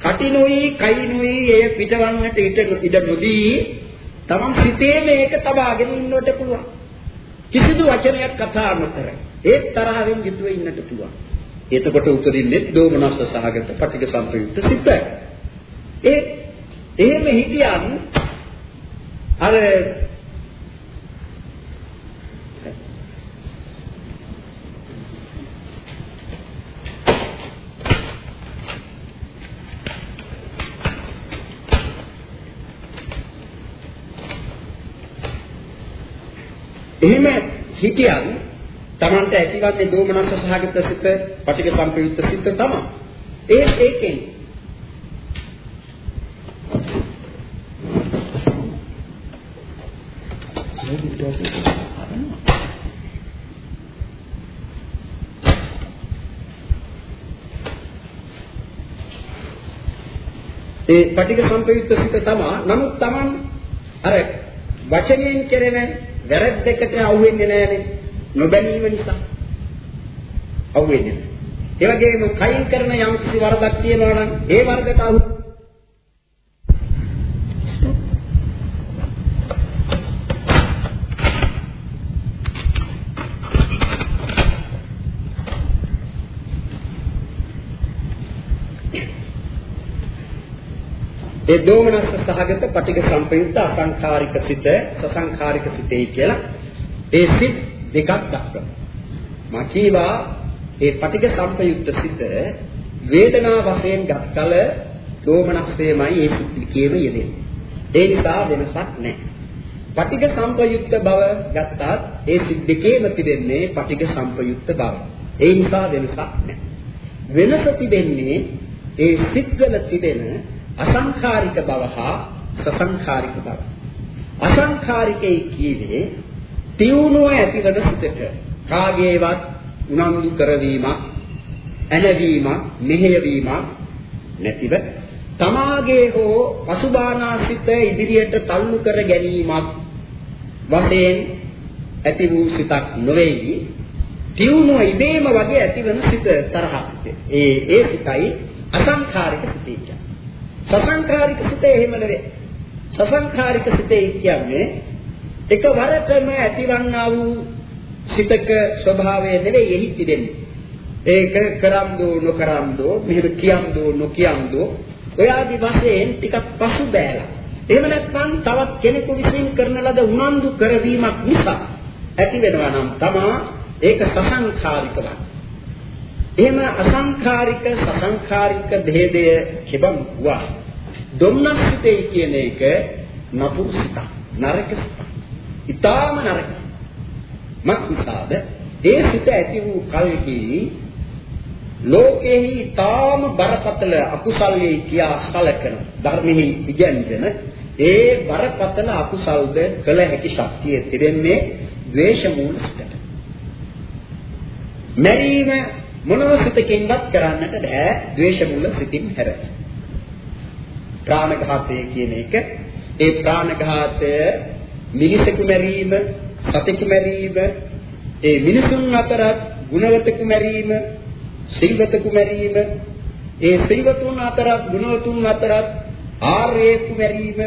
කටිනුයි කයිනුයි එය පිටවන්නට ඉඩ නොදී Taman සිතේ මේක තබාගෙන ඉන්නවට පුළුවන්. කිසිදු වචනයක් කතා නොකර ඒ තරහෙන් යුතුව ඉන්නට පුළුවන්. එතකොට උපදින්නේ දෝමනස්ස සහගත පටික සම්පයුක්ත සිත. ඒ එහෙම හිතියන් අර එහෙම හිතියන් Tamante ඇතිවන්නේ දෝමනස්ස සහගත සිත, පටික සම්පයුක්ත සිත තමයි. ඒ ඒකෙන් ඒ පටික සම්පයුක්ත සිත තමයි. නමුත් Taman අර වචනයෙන් කෙරෙන වැරද්දකට අහුවෙන්නේ නැහැනේ. නොබැනීම නිසා. අහුවෙන්නේ නැහැ. ඒ වගේම කයින් කරන යම් කිසි වරදක් තියෙනවා නම් ඒ වරදට අහු ඒ දෝමනස්ස සහගත පටික සම්පයුක්ත අසංඛාරික සිත සසංඛාරික සිතේ කියලා ඒ සිත් දෙකක් දක්වනවා. මා කීවා ඒ පටික සම්පයුක්ත සිත වේදනා වශයෙන් ගත්කල දෝමනස්සේමයි ඒ සිත්කේම යෙදෙන්නේ. ඒ නිසා වෙනසක් නැහැ. පටික සම්පයුක්ත බව ගත්තත් ඒ සිත් දෙකේම තිබෙන්නේ පටික සම්පයුක්ත බව. ඒ නිසා වෙනසක් නැහැ. වෙනස තිබෙන්නේ ඒ සිත්වල තිබෙන අසංඛාරික බව හා සසංඛාරික බව. අසංඛාරිකයි කියවේ තියුණුව ඇතිවන සිතට කාගේවත් උනන්දු කරවීමක් ඇලවීමක් මෙහෙයවීමක් නැතිව තමාගේ හෝ පසුබානාසිත ඉදිරියට තල්ලු කර ගැනීමක් වශයෙන් ඇති වූ සිතක් නොවේයි. තියුණුව ඉබේම වගේ ඇතිවන සිත තරහ ඒ ඒ සිතයි අසංඛාරික සිතේ සසංඛාරික සිතේ එහෙම නෙවෙයි. සසංඛාරික සිතේ කියන්නේ එකවරටම ඇතිවන්නා වූ සිතක ස්වභාවය නෙවෙයි එහි තිබෙන්නේ. ඒක කරම් දෝ නොකරම් දෝ මෙහෙම කියම් දෝ නොකියම් දෝ ඔය ආදි වශයෙන් ටිකක් පසු බෑලා. එහෙම නැත්නම් තවත් කෙනෙකු විසින් කරන ලද උනන්දු කරවීමක් නිසා ඇති වෙනවා නම් තමා ඒක සසංඛාරික වන්නේ. එහෙම අසංඛාරික සසංඛාරික ભેදය කෙබම් වුණා. ධම්මසිතේ කියන එක නපුරු සිතක්. නරක සිතක්. ඊටාම නරක. මක්නිසාද ඒ සිත ඇති වූ කල්හි ලෝකෙහි ඊටාම බරපතල අකුසල්යේ කියා සලකන ධර්මෙහි ඉගැන්වෙන ඒ බරපතල අකුසල්ද කළ හැකි ශක්තිය තිබෙන්නේ ද්වේෂ මූල සිතට. මෙරීම මොනම සිතකින්වත් කරන්නට බෑ ද්වේෂ මූල සිතින් හැර. ප්‍රාණඝාතය කියන එක ඒ ප්‍රාණඝාතය මිනිසෙකු මැරීම සතෙකු මැරීම ඒ මිනිසුන් අතරත් ගුණවතෙකු මැරීම සිල්වතෙකු මැරීම ඒ සිල්වතුන් අතරත් ගුණවතුන් අතරත් ආර්යෙකු මැරීම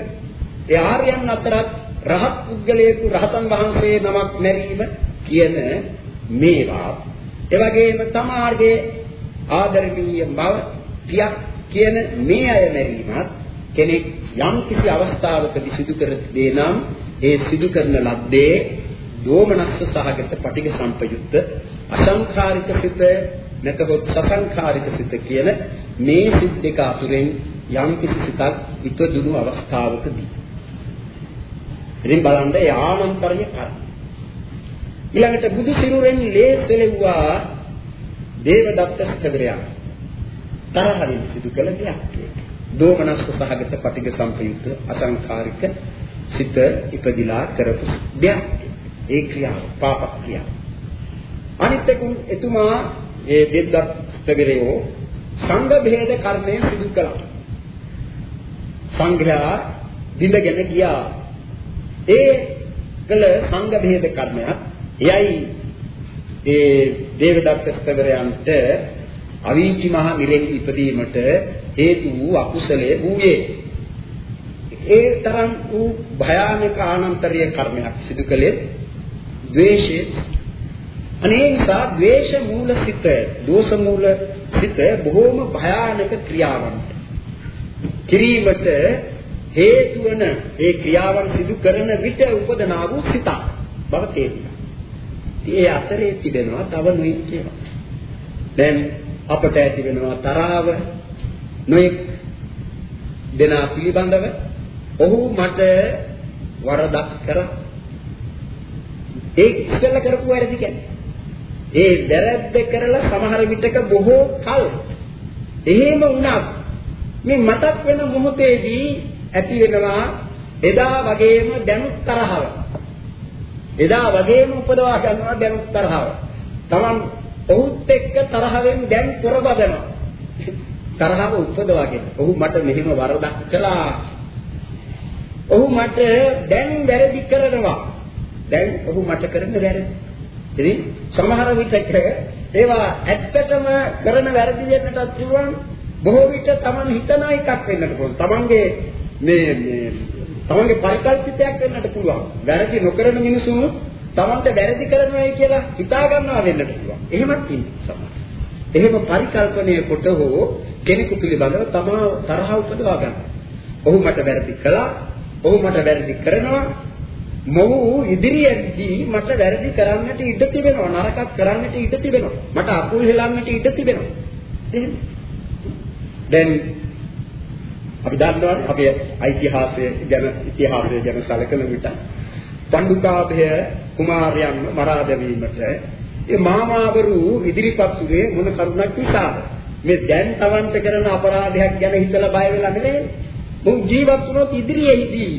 ඒ ආර්යයන් අතරත් රහත් පුද්ගලයෙකු රහතන් වහන්සේ නමක් මැරීම කියන මේවා. එවැගේම තමාගේ ආදරණීය බව පියක් කියන මේ අය මැරීමත් කෙනෙක් යම් කිසි අවස්ථාවකදී සිදු කර දේ නම් ඒ සිදු කරන ලද්දේ දෝමනස්ස සහගත පටිඝ සම්පයුක්ත අසංඛාරික සිත නැතහොත් සසංඛාරික සිත කියන මේ සිත් දෙක අතුරෙන් යම් කිසි සිතක් ඉපදුණු අවස්ථාවකදී. ඉතින් බලන්න ඒ ආනන්තරිය කර්ම ඊළඟට බුදු සිරුරෙන් ලේසෙලුවා දේවදත්ත ස්ථවිරයා තරහින් සිදු කළ දෙයක්. ඒක දෝමනස්ස සහගත පටිඝ සම්පයුක්ත අසංකාරික සිත ඉපදිලා කරපු දෙයක්. ඒ ක්‍රියාව පාප ක්‍රියාව. අනිත් එකුන් එතුමා ඒ දෙද්දත් ස්තවිරයෝ සංඝ භේද කර්මය සිදු කළා. සංඝයා දිඳගෙන ගියා. ඒ කළ සංඝ බෙහෙද කර්මයක් එයයි ඒ දේවදත්ත ස්තවරයන්ට අවීචි මහ මිරෙහි ඉපදීමට හේතු වූ අකුසලයේ වූයේ ඒ තරම් වූ භයානක ආනන්තරීය කර්මයක් සිදු කළේ ද්වේෂයේ අනේ නිසා ද්වේෂ මූල සිත, දෝෂ මූල සිත බොහෝම භයානක ක්‍රියාවන්. කිරීමට හේතු වන ඒ ක්‍රියාවන් සිදු කරන විට උපදනා වූ සිත බව තේරෙනවා. ඒ අතරේ තිබෙනවා තව නොයෙක් ඒවා. දැන් අපට ඇති වෙනවා තරාව නොයෙක් දෙනා පිළිබඳව ඔහු මට වරදක් කරා. ඒ ඉස්සෙල්ල කරපු වැරදි කියන්නේ ඒ වැරද්ද කරලා සමහර විටක බොහෝ කල් එහෙම වුණා මේ මතක් වෙන මොහොතේදී ඇති වෙනවා එදා වගේම දැනුත් තරහව. එදා වගේම උපදවා ගන්නවා දැනුත් තරහව. තමන් ඔහුත් එක්ක තරහවෙන් දැන් පොරබදනවා තරහව උපදවාගෙන ඔහු මට මෙහෙම වරදක් කළා. ඔහු මට දැන් වැරදි කරනවා දැන් ඔහු මට කරන වැරදි ඉතින් සමහර විටක ඒවා ඇත්තටම කරන වැරදි වෙන්නටත් පුළුවන් බොහෝ විට Taman හිතන එකක් වෙන්නට පුළුවන්. Tamanගේ මේ මේ Tamanගේ පරිකල්පිතයක් වෙන්නට පුළුවන්. වැරදි නොකරන මිනිසුන් Tamanට වැරදි කරනවායි කියලා හිතා ගන්නවා වෙන්නට පුළුවන්. එහෙමත් ඉන්නේ එහෙම පරිකල්පනය කොට හෝ කෙනෙකු පිළිබඳව තමා තරහ උපදවා ගන්න. ඔහු මට වැරදි කළා. ඔහු මට වැරදි කරනවා. මොහු ඉදිරියේදී මට වැරදි කරන්නට ඉඩ තිබෙනවා. නරකක් කරන්නට ඉඩ තිබෙනවා. මට අකුල් හෙලන්නට ඉඩ තිබෙනවා. එහෙම. දැන් අපි දන්නවනේ අපේ ඓතිහාසය ගැන ඉතිහාසය ගැන සැලකන විට පණ්ඩුකාභය කුමාරයන් මරා දැමීමට ඒ මාමාවරු ඉදිරිපත් වූයේ මොන කරුණක් නිසාද? මේ දැන් Tamanට කරන අපරාධයක් ගැන හිතලා බය වෙලා නෙවෙයි. මොහු ජීවත් වුණොත් ඉදිරියේදී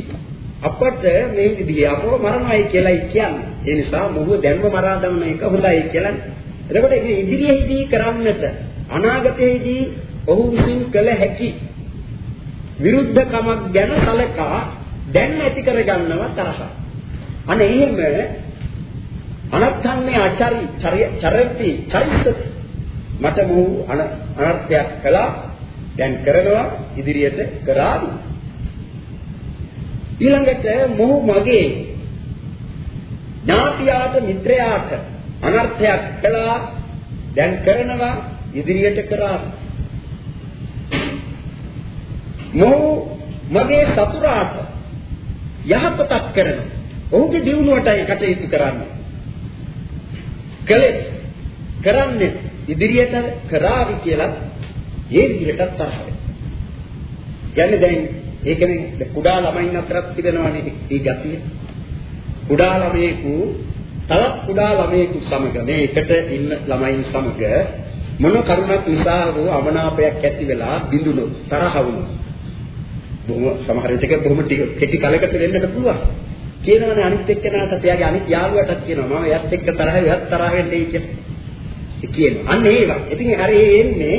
අපට මේ විදිහේ අපව මරණයි කියලායි කියන්නේ. ඒ නිසා මොහු දැන්ම මරා දමන එක හොඳයි කියලා. එතකොට මේ ඉදිරියේදී කරන්නට අනාගතයේදී ඔහු විසින් කළ හැකි විරුද්ධකමක් ගැන සලකා දැන් ඇති කරගන්නව තරහ. අනේ එහෙම අනත්තන්නේ ආචාරි චරිතී චරිත මට මොහු අනර්ථයක් කළා දැන් කරනවා ඉදිරියට කරාවි. ඊළඟට මොහු මගේ ඥාතියාට මිත්‍රයාට අනර්ථයක් කළා දැන් කරනවා ඉදිරියට කරා මොහු මගේ සතුරාට යහපතක් කරන ඔහුගේ දියුණුවටයි කටයුතු කරන්නේ. කලේ කරන්නේ ඉදිරියට කරાવી කියලා ඒ විදිහට තරහ වෙනවා. යන්නේ දැන් ඒ කියන්නේ කුඩා ළමයින් අතරත් තිබෙනවානේ මේ ගතිය. කුඩා ළමයෙකු තවත් කුඩා ළමයෙකු සමග මේ එකට ඉන්න ළමයින් සමග මොන කරුණක් නිසා හෝ අමනාපයක් ඇති වෙලා බිඳුනොත් තරහ වුණොත් බොහොම සමහර විටක බොහොම කෙටි කලකට වෙන්නත් පුළුවන්. කියනවනේ අනිත් එක්කෙනාට එයාගේ අනිත් යාළුවටත් කියනවා මම එයත් එක්ක තරහ එයත් තරහ වෙන්නේ කියලා. කියනවා. අන්න ඒවා. ඉතින් අර එන්නේ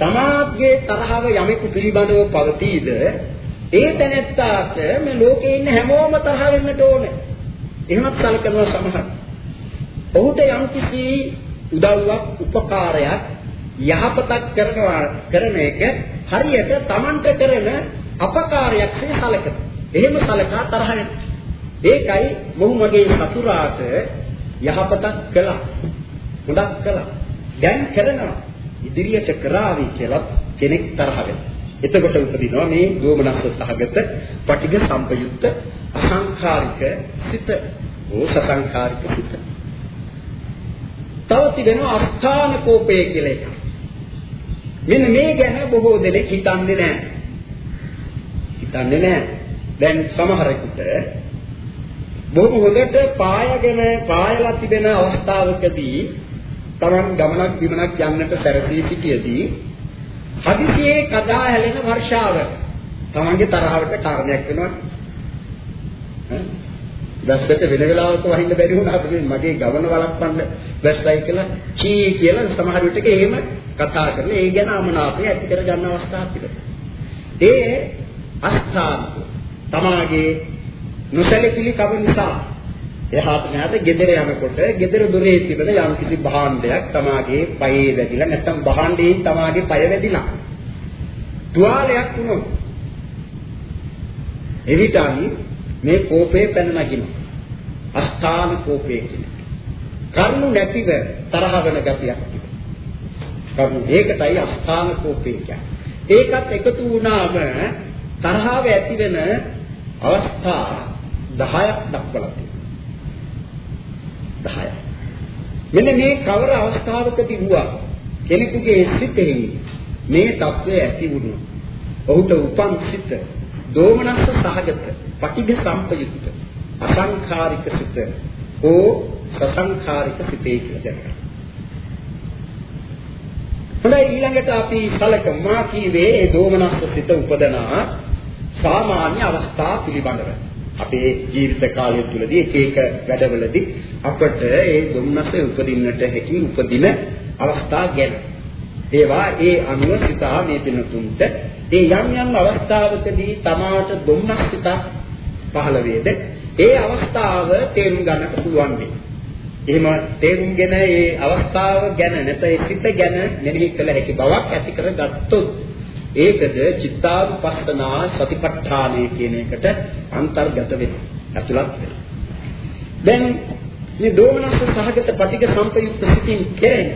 තමාගේ තරහව යමෙකු පිළිබඳව පවතීද ඒ තැනැත්තාට මේ ලෝකේ ඉන්න හැමෝම තරහ වෙන්නට ඕනේ. එහෙමත් සැලකනවා සමහර. ඔහුට යම්කිසි උදව්වක් උපකාරයක් යහපතක් කරනවා කරන එක හරියට Tamanට කරන අපකාරයක් සේ සැලකන. එහෙම සැලකා තරහ ඒකයි මොහු මගේ සතුරාට යහපතක් කළා. හොඳක් කළා. දැන් කරනවා. ඉදිරියට කරાવી කියලා කෙනෙක් තරහ වෙනවා. එතකොට උපදිනවා මේ ගෝමනස්ස සහගත පටිඝ සම්පයුක්ත අසංඛාරික සිත ඕ සසංඛාරික සිත. තව තිබෙනවා අස්ථාන කෝපය කියලා එකක්. මෙන්න මේ ගැන බොහෝ දෙනෙක් හිතන්නේ නැහැ. හිතන්නේ නැහැ. දැන් සමහරෙකුට බොහෝ හොඳට පායගෙන පායලා තිබෙන අවස්ථාවකදී තරම් ගමනක් විමනක් යන්නට සැරසී සිටියේදී හදිසියේ කදා හැලෙන වර්ෂාව තමන්ගේ තරහවට කාරණයක් වෙනවා. දැස්සට වෙන වෙලාවක වහින්න බැරි වුණා අපි මගේ ගමන වළක්වන්න වැස්සයි කියලා චී කියලා සමහර විටක එහෙම කතා කරලා ඒ ගැන අමනාපය ඇති කර ගන්න අවස්ථාවක් තිබෙනවා. ඒ අස්ථානක තමාගේ නොසැලකිලි කම නිසා එහාට නැත ගෙදර යනකොට ගෙදර දොරේ තිබෙන යම් කිසි භාණ්ඩයක් තමාගේ පයේ වැදිලා නැත්නම් භාණ්ඩේ තමාගේ පය වැදිලා. තුවාලයක් වුණොත්. එවිටන් මේ කෝපේ පැන නගිනවා අස්ථාන කෝපේ කියන්නේ කරුණු නැතිව තරහ වෙන ගතියක් තිබෙනවා කරුණු ඒකටයි අස්ථාන කෝපේ කියන්නේ. ඒකත් එකතු වුණාම තරහව ඇති වෙන අවස්ථා 10ක් දක්වලා තියෙනවා. 10ක්. මෙන්න මේ කවර අවස්ථාවකදී වුණා කෙනෙකුගේ සිතෙහි මේ தત્ත්වය ඇති වුණා. ඔහුට උපන් සිත දෝමනස්ස සහගත, පටිඝ සම්පයුක්ත, අසංඛාරික සිත ඕ සසංඛාරික සිතේ කියලා කියනවා. හොඳයි ඊළඟට අපි සලකමු මා කීවේ ඒ දෝමනස්ස සිත උපදනා සාමාන්‍ය අවස්ථා පිළිබඳව. අපේ ජීවිත කාලය තුළදී එක එක වැඩවලදී අපට ඒ දුම්නස උපදින්නට හැකි උපදින අවස්ථා ගැන ඒවා ඒ අනුව සිතා මේ දිනතුන්ට ඒ යම් යම් අවස්ථාවකදී තමාට දුම්නස් සිතක් පහළ වේද ඒ අවස්ථාව තේරුම් ගන්නට පුළුවන් වෙයි. එහෙම තේරුම්ගෙන ඒ අවස්ථාව ගැන නැත්නම් ඒ සිත ගැන මෙනෙහි කළ හැකි බවක් ඇති කරගත්තොත් ඒකද චිත්තානුපස්සනා සතිපට්ඨානය කියන එකට අන්තර්ගත වෙනවා. ඇතුළත් වෙනවා. දැන් මේ දෝමනස්ස සහගත පටික සම්පයුක්ත සිතින් කෙරෙන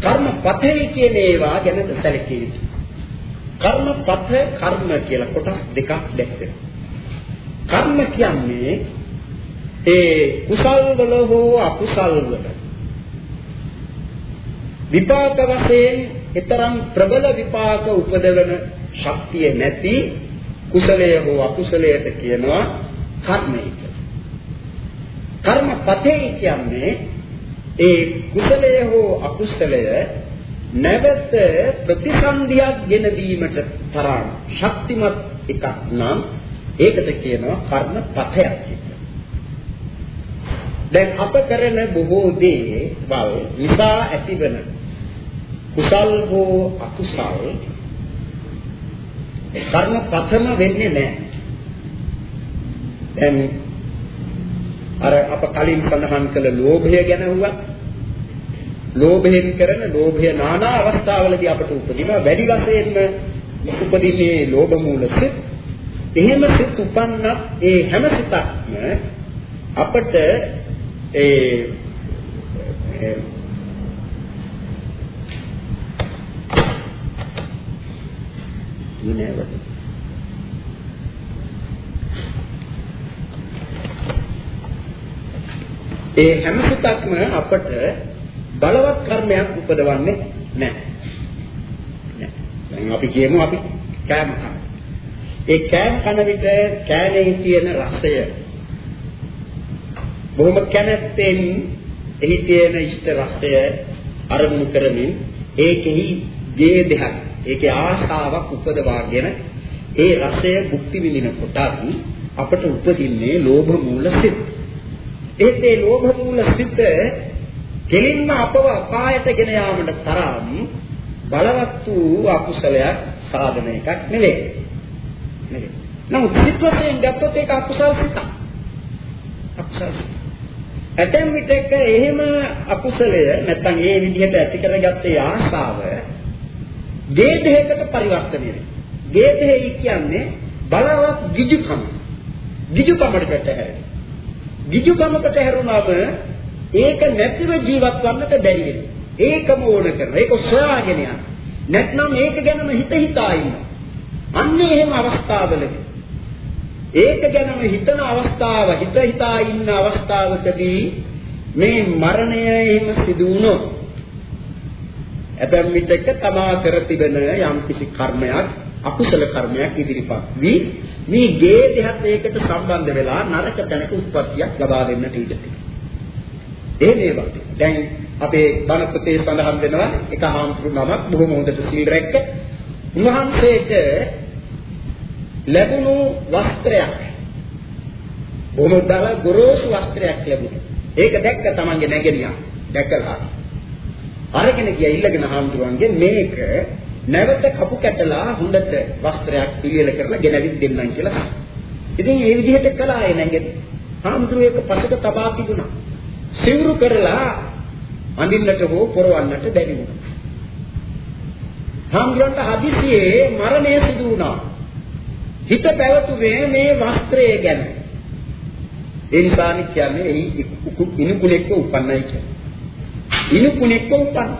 කර්මපතේ කියන ඒවා ගැනද සැලකිය යුතුයි. කර්මපත කර්ම කියලා කොටස් දෙකක් දැක්වෙනවා. කර්ම කියන්නේ ඒ කුසල් වල හෝ අකුසල් වල විපාක වශයෙන් ඊතරම් ප්‍රබල විපාක උපදවන ශක්තිය නැති කුසලය හෝ අකුසලයට කියනවා කර්මය කියලා. කර්මපතේ කියන්නේ ඒ කුසලය හෝ අකුසලය නැවත ප්‍රතිසන්දියක් ගෙන දීමට තරම් ශක්තිමත් එකක් නම් ඒකට කියනවා කර්මපතයක් කියලා. දැන් අප කරන බොහෝ දේ වල නිසා ඇතිවන කුසල් හෝ අකුසල් කර්ම ප්‍රථම වෙන්නේ නැහැ. දැන් අර අප කලින් සඳහන් කළ ලෝභය ගැන වුණා. ලෝභයෙන් කරන ලෝභය নানা අවස්ථාවලදී අපට උපදිනවා වැඩි වශයෙන්ම උපදින්නේ ලෝභ මූල සිත්. එහෙම සිත් උපන්න ඒ හැම සිතක්ම අපට ඒ කිව්වේ නෑ වගේ. ඒ හැම සිතක්ම අපට බලවත් කර්මයක් උපදවන්නේ නැහැ. දැන් අපි කියමු අපි කෑම කන. ඒ කෑම කන විට කෑමේ තියෙන රසය බොහොම කැමැත්තෙන් එහි තියෙන ඉෂ්ට රසය අරමුණු කරමින් ඒකෙහි ගේ දෙහක් ඒකේ ආශාවක් උපදවාගෙන ඒ රසය භුක්ති විඳිනකොට අපට උපදින්නේ ලෝභ මූල සිත්. ඒත් ඒ ලෝභ මූල සිත් කෙලින්ම අපව අපායට ගෙන යාමට තරම් බලවත් වූ අකුසලයක් සාධන එකක් නෙවෙයි. නෙවෙයි. නමුත් සිත් වශයෙන් ගත්තොත් ඒක අකුසල සිතක්. අකුසල සිත. ඇතැම් විටක එහෙම අකුසලය නැත්නම් ඒ විදිහට ඇති කරගත්තේ ආශාව දේහයකට පරිවර්තනය වෙනවා. දේහය කියන්නේ බලවත් ගිජුකම. ගිජුකමකට හැරෙනවා. ගිජුකමකට හැරුණාම ඒක නැතිව ජීවත් වන්නට බැරි වෙනවා. ඒකම ඕන කරනවා. ඒක සොයාගෙන යනවා. නැත්නම් ඒක ගැනම හිත හිතා ඉන්නවා. අන්නේ එහෙම අවස්ථාවලදී ඒක ගැනම හිතන අවස්ථාව හිත හිතා ඉන්න අවස්ථාවකදී මේ මරණය එහෙම සිදු වුණොත් ඇතැම් විටක තමා කර තිබෙන යම් කිසි කර්මයක් අකුසල කර්මයක් ඉදිරිපත් වී මේ ගේ දෙහත් ඒකට සම්බන්ධ වෙලා නරක තැනක උත්පත්තියක් ලබා දෙන්නට ඉඩ තියෙනවා. ඒ මේවා. දැන් අපේ බණ පොතේ සඳහන් වෙනවා එක හාමුදුරු නමක් බොහොම හොඳට සීල් රැක්ක. උන්වහන්සේට ලැබුණු වස්ත්‍රයක් බොහොම දල ගොරෝසු වස්ත්‍රයක් ලැබුණා. ඒක දැක්ක තමන්ගේ නැගෙනියා. දැකලා අරගෙන ගියා ඉල්ලගෙන හාමුදුරුවන්ගේ මේක නැවත කපු කැටලා හොඳට වස්ත්‍රයක් පිළියෙල කරලා ගෙනවිත් දෙන්නම් කියලා. ඉතින් ඒ විදිහට කළා ඒ නැගෙත්. හාමුදුරුවෝ ඒක පසක තබා තිබුණා. සිවුරු කරලා අඳින්නට හෝ පොරවන්නට බැරි වුණා. හාමුදුරන්ට හදිසියේ මරණය සිදු වුණා. හිත පැවතුනේ මේ වස්ත්‍රය ගැන. ඒ නිසානේ කියන්නේ එහි ඉනුකුණෙක්ව උපන්නයි කියන්නේ. ඉනුකුණෙක්ව උපන්න.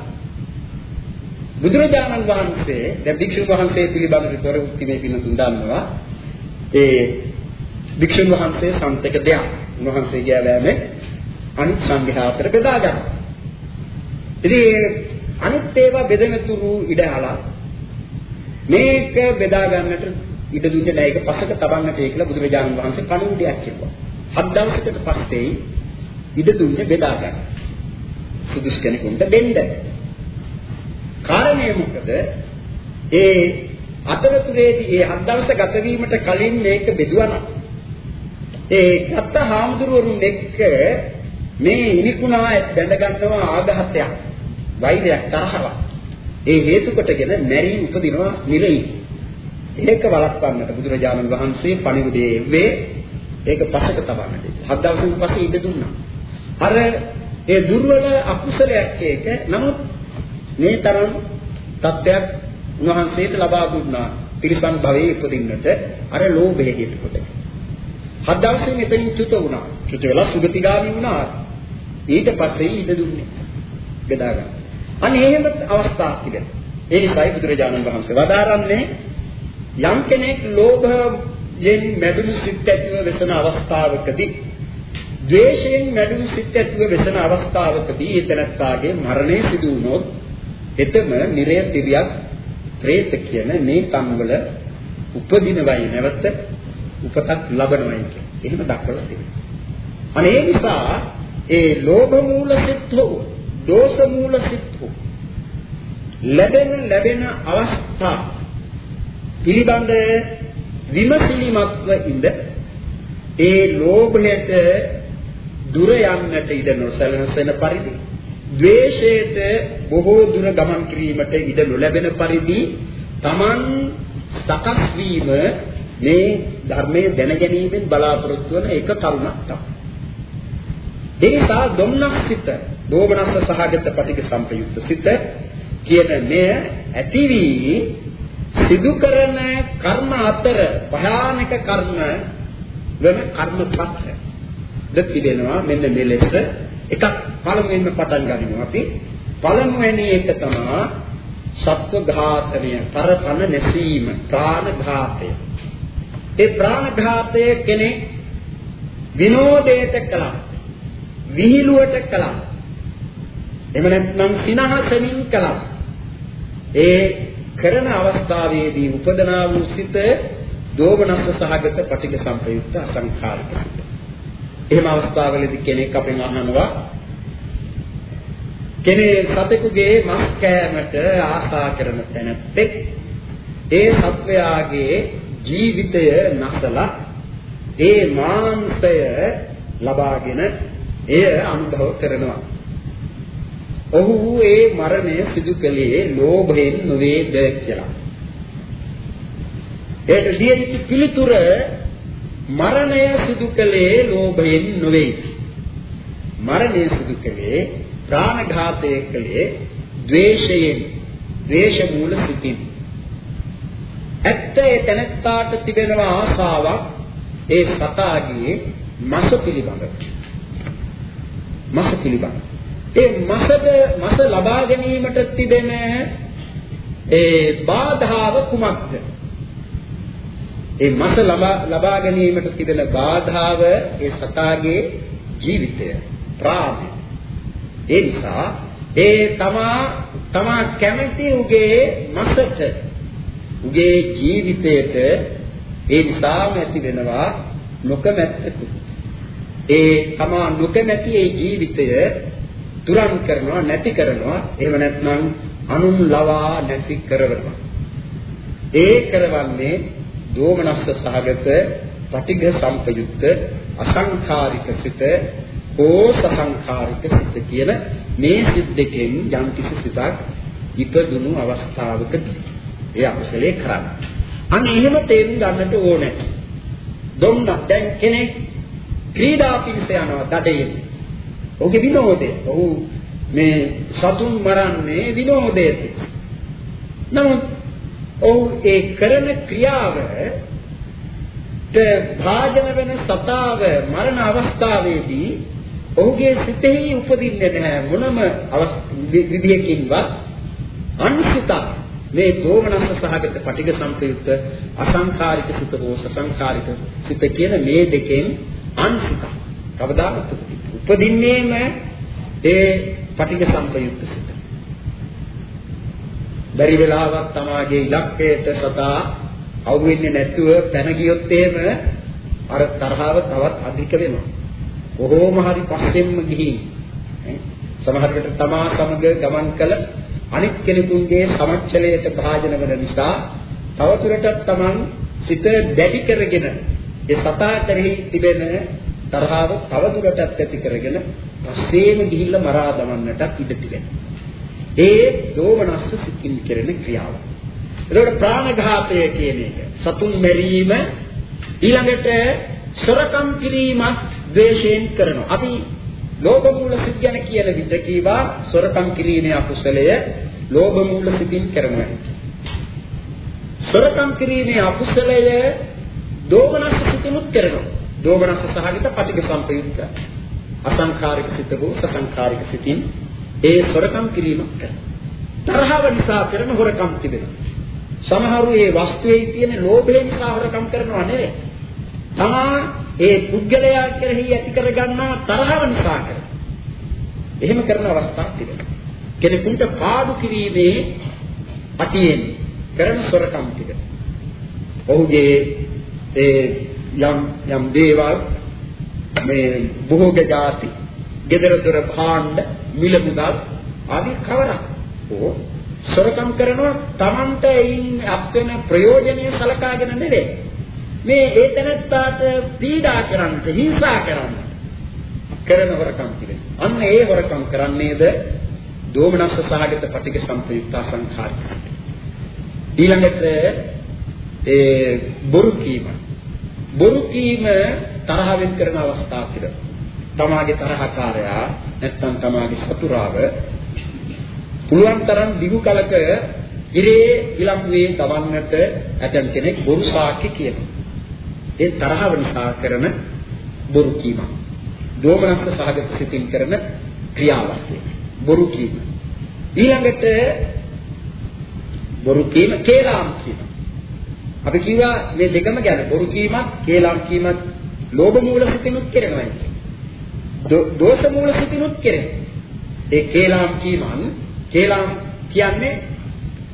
බුදුරජාණන් වහන්සේ දැන් භික්ෂුන් වහන්සේ පිළිබඳව තොර උත්තිමේ පින්නතුන් දන්නවා. ඒ භික්ෂුන් වහන්සේ සම්තක දෙයක්. උන්වහන්සේ ගෑවෑමේ අනිත් සංඝයා අතර බෙදා ගන්න. ඉතින් අනිත් ඒවා බෙදෙන තුරු ඉඩහලා මේක බෙදා ගන්නට ඉඩ දුන්නේ නැහැ. ඒක පසක තබන්නට ඒ කියලා බුදුරජාණන් වහන්සේ කණුඩියක් කිව්වා. හත් දවසකට පස්සේ ඉඩ දුන්නේ බෙදා ගන්න. සුදුසු කෙනෙකුට දෙන්න. කාරණය මොකද? ඒ අතරතුරේදී ඒ හත් දවස ගත වීමට කලින් මේක බෙදුවා ඒ ගත්ත හාමුදුරුවරුන් එක්ක මේ ඉනිකුණා දැඳ ගන්නවා ආඝාතයක් වෛරයක් තරහවක් ඒ හේතු කොටගෙන මැරී උපදිනවා නිරෙයි ඒක වළක්වන්නට බුදුරජාණන් වහන්සේ පණිවිඩයේ වේ ඒක පසක තබන්නට. හත් දවසකින් පස්සේ ඉඳ දුන්නා. අර ඒ දුර්වල අකුසලයක් ඒක නමුත් මේ තරම් තත්ත්වයක් උන්වහන්සේට ලබා දුන්නා. පිරිසන් භවයේ ඉපදින්නට අර ලෝභය හේතු කොට. හත් දවසෙන් එතනින් චුත වුණා. චුත වෙලා සුගතිගාමි වුණා. ඊට පස්සේ ඉඳ දුන්නේ. බෙදා ගන්න. අනේ එහෙම අවස්ථාවක් තිබෙනවා. ඒ නිසායි බුදුරජාණන් වහන්සේ වදාරන්නේ යම් කෙනෙක් ලෝභයෙන් මැදුණු සිත් ඇතිව වෙසන අවස්ථාවකදී ද්වේෂයෙන් මැදුණු සිත් ඇතිව වෙසන අවස්ථාවකදී ඒ තනත්තාගේ මරණය සිදු වුණොත් එතම නිරය තිරියක් പ്രേත කියන මේ කම්වල උපදිනවයි නැවත උපතක් ලබනවයි කියන. එහෙම දක්වලා තියෙනවා. අනේ නිසා ඒ ලෝභ මූල සිත් හෝ දෝෂ මූල සිත් හෝ ලැබෙන ලැබෙන අවස්ථා පිළිබඳ විමසිලිමත්ව ඉඳ ඒ ලෝභයට දුර යන්නට ඉඩ නොසැලසෙන පරිදි ද්වේෂයට බොහෝ දුර ගමන් කිරීමට ඉඩ නොලැබෙන පරිදි Taman සකස් වීම මේ ධර්මයේ දැනගැනීමෙන් බලාපොරොත්තු වන එක කරුණක් තමයි. ඒ නිසා ධම්නක් සිත, දෝමනස්ස සහගත පටික සම්පයුක්ත සිත කියන මෙය ඇති වී සිදු කරන කර්ම අතර භයානක කර්ම වෙන කර්ම පත්‍ර දෙතිදෙනවා මෙන්න මේ ලෙස එකක් පළමුවෙන්ම පටන් ගනිමු අපි. පළමුවෙනි එක තමයි සත්ව ඝාතනය පරපණ නැසීම ප්‍රාණ ඝාතය ඒ ප්‍රාණ ඝාතය කෙනෙක් විනෝදයට කළා විහිළුවට කළා එහෙම නැත්නම් සිනහසමින් කළා. ඒ කරන අවස්ථාවේදී උපදනා වූ සිත දෝමනස්ස සහගත පටිඝ සම්පයුක්ත අසංඛාරික සිත. එහෙම අවස්ථාවලදී කෙනෙක් අපෙන් අහනවා කෙනේ සතෙකුගේ මස් කෑමට ආශා කරන තැනැත්තෙක් ඒ සත්වයාගේ ජීවිතය නැසලා ඒ මාංශය ලබාගෙන එය අනුභව කරනවා ඔහු ඒ මරණය සිදු කළේ ලෝභයෙන් නොවේද කියලා. ඒට දිය යුතු පිළිතුර මරණය සිදු කළේ ලෝභයෙන් නොවේ. මරණය සිදු කළේ ප්‍රාණඝාතය කළේ ද්වේෂයෙන්, ද්වේෂ මූල සිතින්. ඇත්ත ඒ තැනත්තාට තිබෙන ආසාවක් ඒ සතාගේ මස පිළිබඳව. මස පිළිබඳව. ඒ මසද මස ලබා ගැනීමට තිබෙන ඒ බාධාව කුමක්ද? ඒ මස ලබා ලබා ගැනීමට තිබෙන බාධාව ඒ සතාගේ ජීවිතය ප්‍රාණය. ඒ නිසා ඒ තමා තමා කැමැති උගේ මසට උගේ ජීවිතයට ඒ නිසාම ඇති වෙනවා නොකමැත්තකුත්. ඒ තමා නොකමැති ඒ ජීවිතය තුරන් කරනවා නැති කරනවා එහෙම නැත්නම් අනුන් ලවා නැති කරවනවා ඒ කරවන්නේ දෝමනස්ස සහගත පටිඝ සම්පයුක්ත අසංඛාරික සිත හෝ සසංඛාරික සිත කියන මේ සිත් දෙකෙන් යම් කිසි සිතක් ඉපදුණු අවස්ථාවකදී ඒ අකුසලේ කරන්න. අන්න එහෙම තේරුම් ගන්නට ඕනේ. දුන්න දැන් කෙනෙක් ක්‍රීඩා පිණිස යනවා දඩේ. ඔහුගේ විනෝදය. ඔහු මේ සතුන් මරන්නේ විනෝදයට. නමුත් ඔහු ඒ කරන ක්‍රියාව භාජන වෙන සතාව මරණ අවස්ථාවේදී ඔහුගේ සිතෙහි උපදින්නේ නැහැ. මොනම විදියකින්වත් අනිසිත මේ දෝමනස්ස සහගත පටිඝ සම්පයුක්ත අසංඛාරික සිත හෝ සසංඛාරික සිත කියන මේ දෙකෙන් අනිසිත කවදාවත් උපදින්නේම ඒ පටිඝ සම්පයුක්ත සිත. බැරි වෙලාවක් තමාගේ ඉලක්කයට සදා අවු වෙන්නේ නැතුව පැන ගියොත් එහෙම අර තරහව තවත් අධික වෙනවා. කොහොම හරි පස්සෙන්ම ගිහින් සමහර විට තමා සමග ගමන් කළ අනිත් කෙනෙකුගේ සමච්චලයට භාජන වන නිසා තවතුරටත් Taman සිත දැඩි කරගෙන ඒ සතා කෙරෙහි තිබෙන තරහව තවදුරටත් ඇති කරගෙන පස්සේම ගිහිල්ලා මරා දමන්නට ඉඩ තිබෙනවා. ඒ දෝමනස්ස සිතින් කෙරෙන ක්‍රියාව. එතකොට ප්‍රාණඝාතය කියන එක සතුන් මැරීම ඊළඟට සොරකම් කිරීමත් ද්වේෂයෙන් කරනවා. අපි ලෝභ මූල සිත් ගැන කියන විට කීවා සොරකම් කිරීමේ අකුසලය ලෝභ මූල සිතින් කරනවා. සොරකම් කිරීමේ අකුසලය දෝමනස්ස සිතිනුත් කරනවා. දෝමනස්ස සහගත පටිඝ සම්පයුක්ත අසංඛාරික සිත හෝ සසංඛාරික සිතින් ඒ සොරකම් කිරීමක් කරනවා. තරහව නිසා කරන හොරකම් තිබෙනවා. සමහරු ඒ වස්තුවේ තියෙන ලෝභය නිසා හොරකම් කරනවා නෙවෙයි. තමා ඒ පුද්ගලයා කෙරෙහි ඇති කරගන්නා තරහව නිසා කරනවා. එහෙම කරන අවස්ථා තිබෙනවා. කෙනෙකුට පාඩු කිරීමේ අතියෙන් කරන සොරකම් තිබෙනවා. ඔහුගේ ඒ යම් යම් දේවල් මේ භෝග જાති, gedara dora භාණ්ඩ, මිල මුදල් ආදී කවරක්. ඕ සොරකම් කරනවා Tamanta එයින් අපෙන ප්‍රයෝජනෙ සලකාගෙන නෙවෙයි. මේ ඒ තැනත්තාට පීඩා කරන්න, හිංසා කරන්න කරන හොරකම් පිළිගන්න. අන්න ඒ හොරකම් කරන්නේද දෝමනස්ස සහගත පටික සම්පයුක්ත සංඛාරික. ඊළඟට ඒ බොරු කීම. බොරු කීම තරහෙන් කරන අවස්ථා තිබෙනවා. තමාගේ තරහකාරයා නැත්නම් තමාගේ සතුරාව පුළුවන් තරම් දිගු කලක ඉරේ ඉලක්කයේ තවන්නට ඇතන් කෙනෙක් බොරු සාක්ෂි කියනවා. ඒ තරහව නිසා කරන බොරු කීම. දෝමනස්ස සහගත සිතින් කරන ක්‍රියාවක් බොරු කීම. ඊළඟට බොරු කීම කේලාම් කීම. අපි කිව්වා මේ දෙකම ගැන බොරු කීමත් කේලාම් කීමත් ලෝභ මූල සිතිනුත් කරනවා කියන්නේ. දෝෂ මූල සිතිනුත් කරනවා. ඒ කේලාම් කීමන් කේලාම් කියන්නේ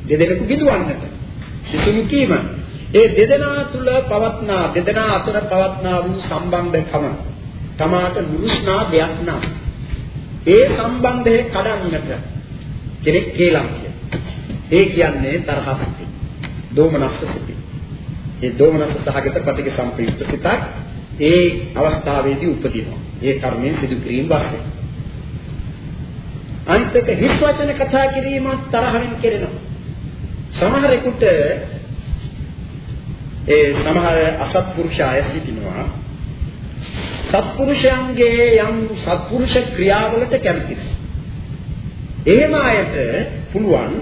දෙදෙනෙකු බිඳවන්නට. සිසුනු කීම. ඒ දෙදෙනා තුල පවත්නා දෙදෙනා අතර පවත්නා වූ සම්බන්ධකම තමාට නුරුස්නා දෙයක් නම් ඒ සම්බන්ධය කඩන්නට කෙනෙක් කේලම් ඒ කියන්නේ තරහස්ති. දෝමනස්ස සිටි. ඒ දෝමනස්ස සහගත පටික සම්ප්‍රයුක්ත සිතක් ඒ අවස්ථාවේදී උපදිනවා. ඒ කර්මයෙන් සිදු කිරීම වශයෙන්. අන්තික හිස් වචන කතා කිරීමත් තරහින් කෙරෙනවා. සමහරෙකුට ඒ සමහර අසත්පුරුෂ අය සිටිනවා සත්පුරුෂයන්ගේ යම් සත්පුරුෂ ක්‍රියාවලට කැමතියි. එහෙම අයට පුළුවන්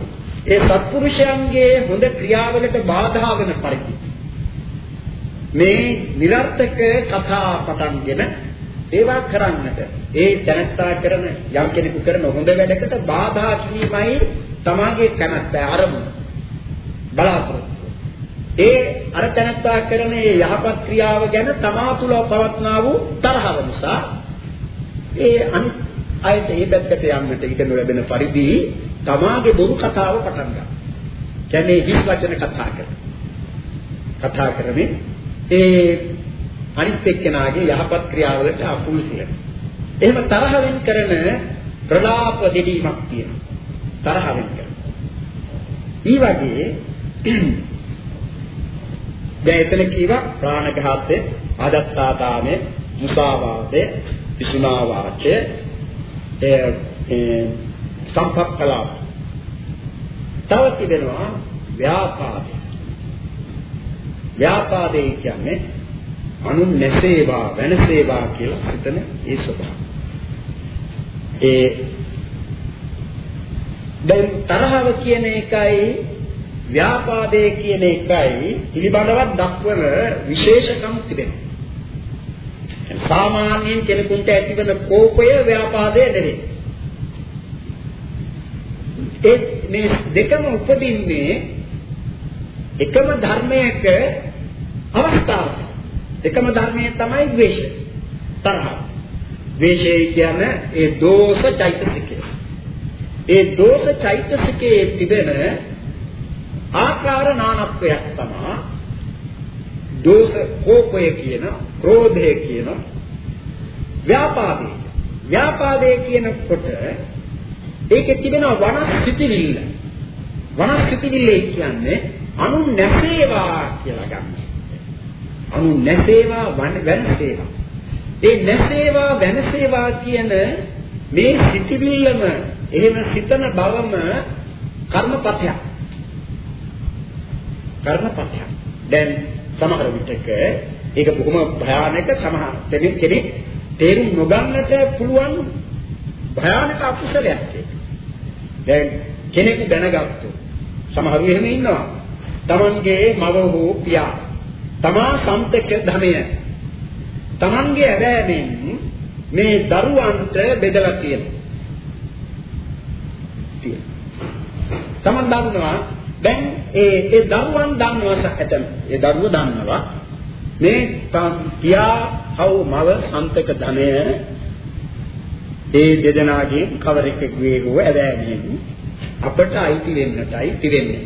ඒ සත්පුරුෂයන්ගේ හොඳ ක්‍රියාවලට බාධා වෙන පරිදි මේ નિરර්ථක කතා පටන්ගෙන ඒවා කරන්නට ඒ දැනත්තා කරන යම් කෙනෙකු කරන හොඳ වැඩකට බාධා කිරීමයි තමාගේ කැමැත්ත අරමුණ බලාපොරොත්තු ඒ අර තැනත්තා කරන මේ යහපත් ක්‍රියාව ගැන තමා තුළ පවත්නා වූ තරහව නිසා ඒ අනිත් අයට ඒ පැත්තට යන්නට ඉඩ නොලැබෙන පරිදි තමාගේ බොරු කතාව පටන් ගන්නවා. කියන්නේ හිස් වචන කතා කරන. කතා කරමින් ඒ අනිත් එක්කෙනාගේ යහපත් ක්‍රියාවලට අකුල් කියන. එහෙම තරහෙන් කරන ප්‍රලාප දෙදීමක් තියෙනවා. තරහෙන් කරන. ඊ වගේ දැන් එතන කීවා ප්‍රාණඝාතය, ආදත්තාදානය, මුසාවාදය, විසුනා වාචය, ඒ සම්පක්කලාප. තව තිබෙනවා ව්‍යාපාදය. ව්‍යාපාදේ කියන්නේ අනුන් නැසේවා වෙනසේවා කියලා සිතන ඒ ස්වභාවය. ඒ දැන් තරහව කියන එකයි ව්‍යාපාදේ කියන එකයි පිළිබඳව දක්වන විශේෂකම් තිබෙනවා. සාමාන්‍යයෙන් කෙනෙකුට ඇතිවන කෝපය ව්‍යාපාදය නෙවෙයි. ඒ මේ දෙකම උපදින්නේ එකම ධර්මයක අවස්ථාවක. එකම ධර්මයේ තමයි ද්වේෂය. තරහ. ද්වේෂය කියන්නේ ඒ දෝෂ චෛතසිකය. ඒ දෝෂ චෛතසිකයේ තිබෙන ආකාර නානත්වයක් තමයි දෝෂ කෝපය කියන, ක්‍රෝධය කියන ව්‍යාපාදේ. ව්‍යාපාදේ කියනකොට ඒකේ තිබෙන වනස්සිතිවිල්ල. වනස්සිතිවිල්ල කියන්නේ අනු නැසේවා කියලා ගන්න. අනු නැසේවා වෙනසේවා. ඒ නැසේවා වෙනසේවා කියන මේ සිතිවිල්ලම එහෙම සිතන බවම කර්මපතයක්. කර්මපතයක්. දැන් සමහර විටක ඒක බොහොම භයානක සමහර කෙනෙක් තේරුම් නොගන්නට පුළුවන් භයානක අකුසලයක් ඒක. දැන් කෙනෙකු දැනගත්තොත් සමහරු එහෙම ඉන්නවා. Tamanගේ මව හෝ පියා තමා සම්පක ධනය Tamanගේ ඇවෑමෙන් මේ දරුවන්ට බෙදලා තියෙනවා. තමන් දන්නවා දැන් ඒ ඒ දරුවන් දන්නවා සැකතන. ඒ දරුවෝ දන්නවා මේ පියා හවු මව සම්පක ධනය ඒ දෙදෙනාගේ කවරෙකුගේ හෝ ඇවෑමෙන් අපට අයිති වෙන්නටයි තිරෙන්නේ.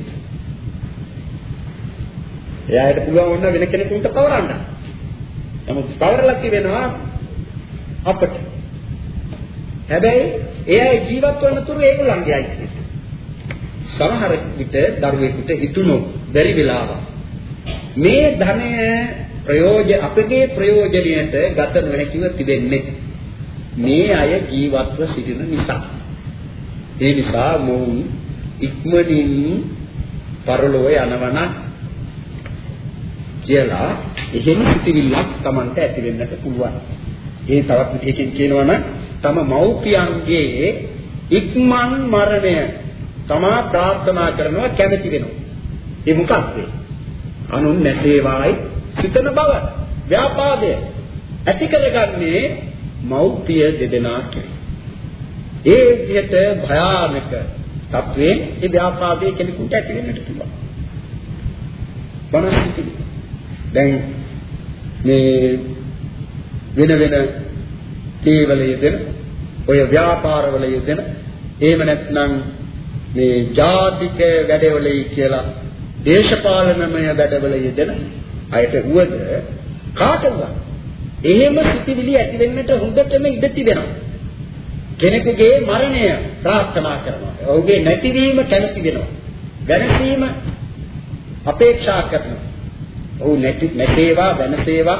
එයාට පුළුවන් වුණා වෙන කෙනෙකුට පවරන්න. නමුත් පවරලා තිබෙනවා අපට. හැබැයි එයා ජීවත් වන තුරු ඒගොල්ලන්ගේ අයිතිය. සමහර විට දරුවෙකුට හිතුණු බැරි වෙලාවක් මේ ධනය ප්‍රයෝජ අපගේ ප්‍රයෝජනයට ගත නොහැකිව තිබෙන්නේ මේ අය ජීවත්ව සිටින නිසා. ඒ නිසා මොවුන් ඉක්මනින් පරලෝ යනවන කියලා එහෙම සිටිවිල්ලක් Tamanට ඇති වෙන්නට පුළුවන්. ඒ තවත් එකකින් කියනවනම් තම මව්පියන්ගේ ඉක්මන් මරණය තමා ප්‍රාර්ථනා කරනවා කැමති වෙනවා. ඒ මොකක්ද? අනුන් නැසේවායි සිතන බව ව්‍යාපාදය ඇති කරගන්නේ මෞපිය දෙදෙනා ඒ විදිහට භයානක තත්වයෙන් ඒ ව්‍යාපාදයේ කෙනෙකුට ඇති වෙන්නට පුළුවන්. වනස්ති දැන් මේ වෙන වෙන තේවල යෙදෙන ඔය ව්‍යාපාරවල යෙදෙන එහෙම නැත්නම් මේ ජාතික වැඩවලයි කියලා දේශපාලනමය වැඩවල යෙදෙන අයට උවද කාටවත් එහෙම සිතිවිලි ඇති වෙන්නට හොඳටම ඉඩ තිබෙනවා. කෙනෙකුගේ මරණය ප්‍රාර්ථනා කරනවා. ඔහුගේ නැතිවීම කැමති වෙනවා. වෙනසීම අපේක්ෂා කරනවා. ඔහු නැති නැතේවා වෙනසේවා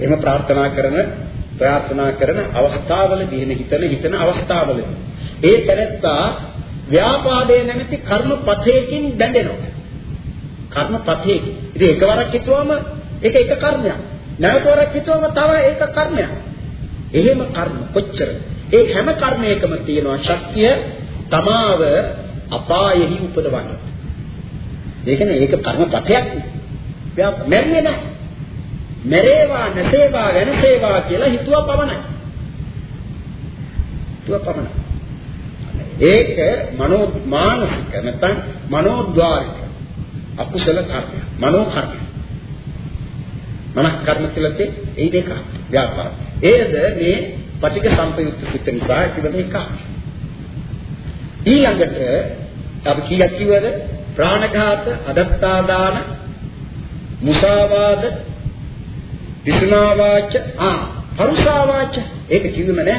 එහෙම ප්‍රාර්ථනා කරන ප්‍රාර්ථනා කරන අවස්ථාවලදී එහෙම හිතන හිතන අවස්ථාවලදී ඒ තැනත්තා ව්‍යාපාදයේ නැමැති කර්මපතේකින් බැඳෙනවා. කර්මපතේකින්. ඉතින් එකවරක් හිතුවම ඒක එක කර්මයක්. නැවත වරක් හිතුවම තව ඒක කර්මයක්. එහෙම කර්ම කොච්චර? ඒ හැම කර්මයකම තියෙනවා ශක්තිය තමාව අපායෙහි උපදවන්න. ඒ කියන්නේ ඒක කර්මපතයක්. මැරෙන්නේ නැහැ. මැරේවා නැසේවා වෙනසේවා කියලා හිතුවා පමණයි. හිතුවා පමණයි. ඒක මනෝ මානසික නැත්නම් මනෝද්වාරික අකුසල කර්මය. මනෝ කර්මය. මනස් කර්ම කියලා තේ ඒ දෙක ව්‍යාපාර. ඒද මේ පටික සම්පයුක්ත සිත් නිසා තිබෙන එක. ඊළඟට අපි කීයක් කිව්වද? ප්‍රාණඝාත, අදත්තාදාන, මුසාවාද, විසුනාවාච, ආ, පරුසාවාච. ඒක කිව්වෙම නෑ.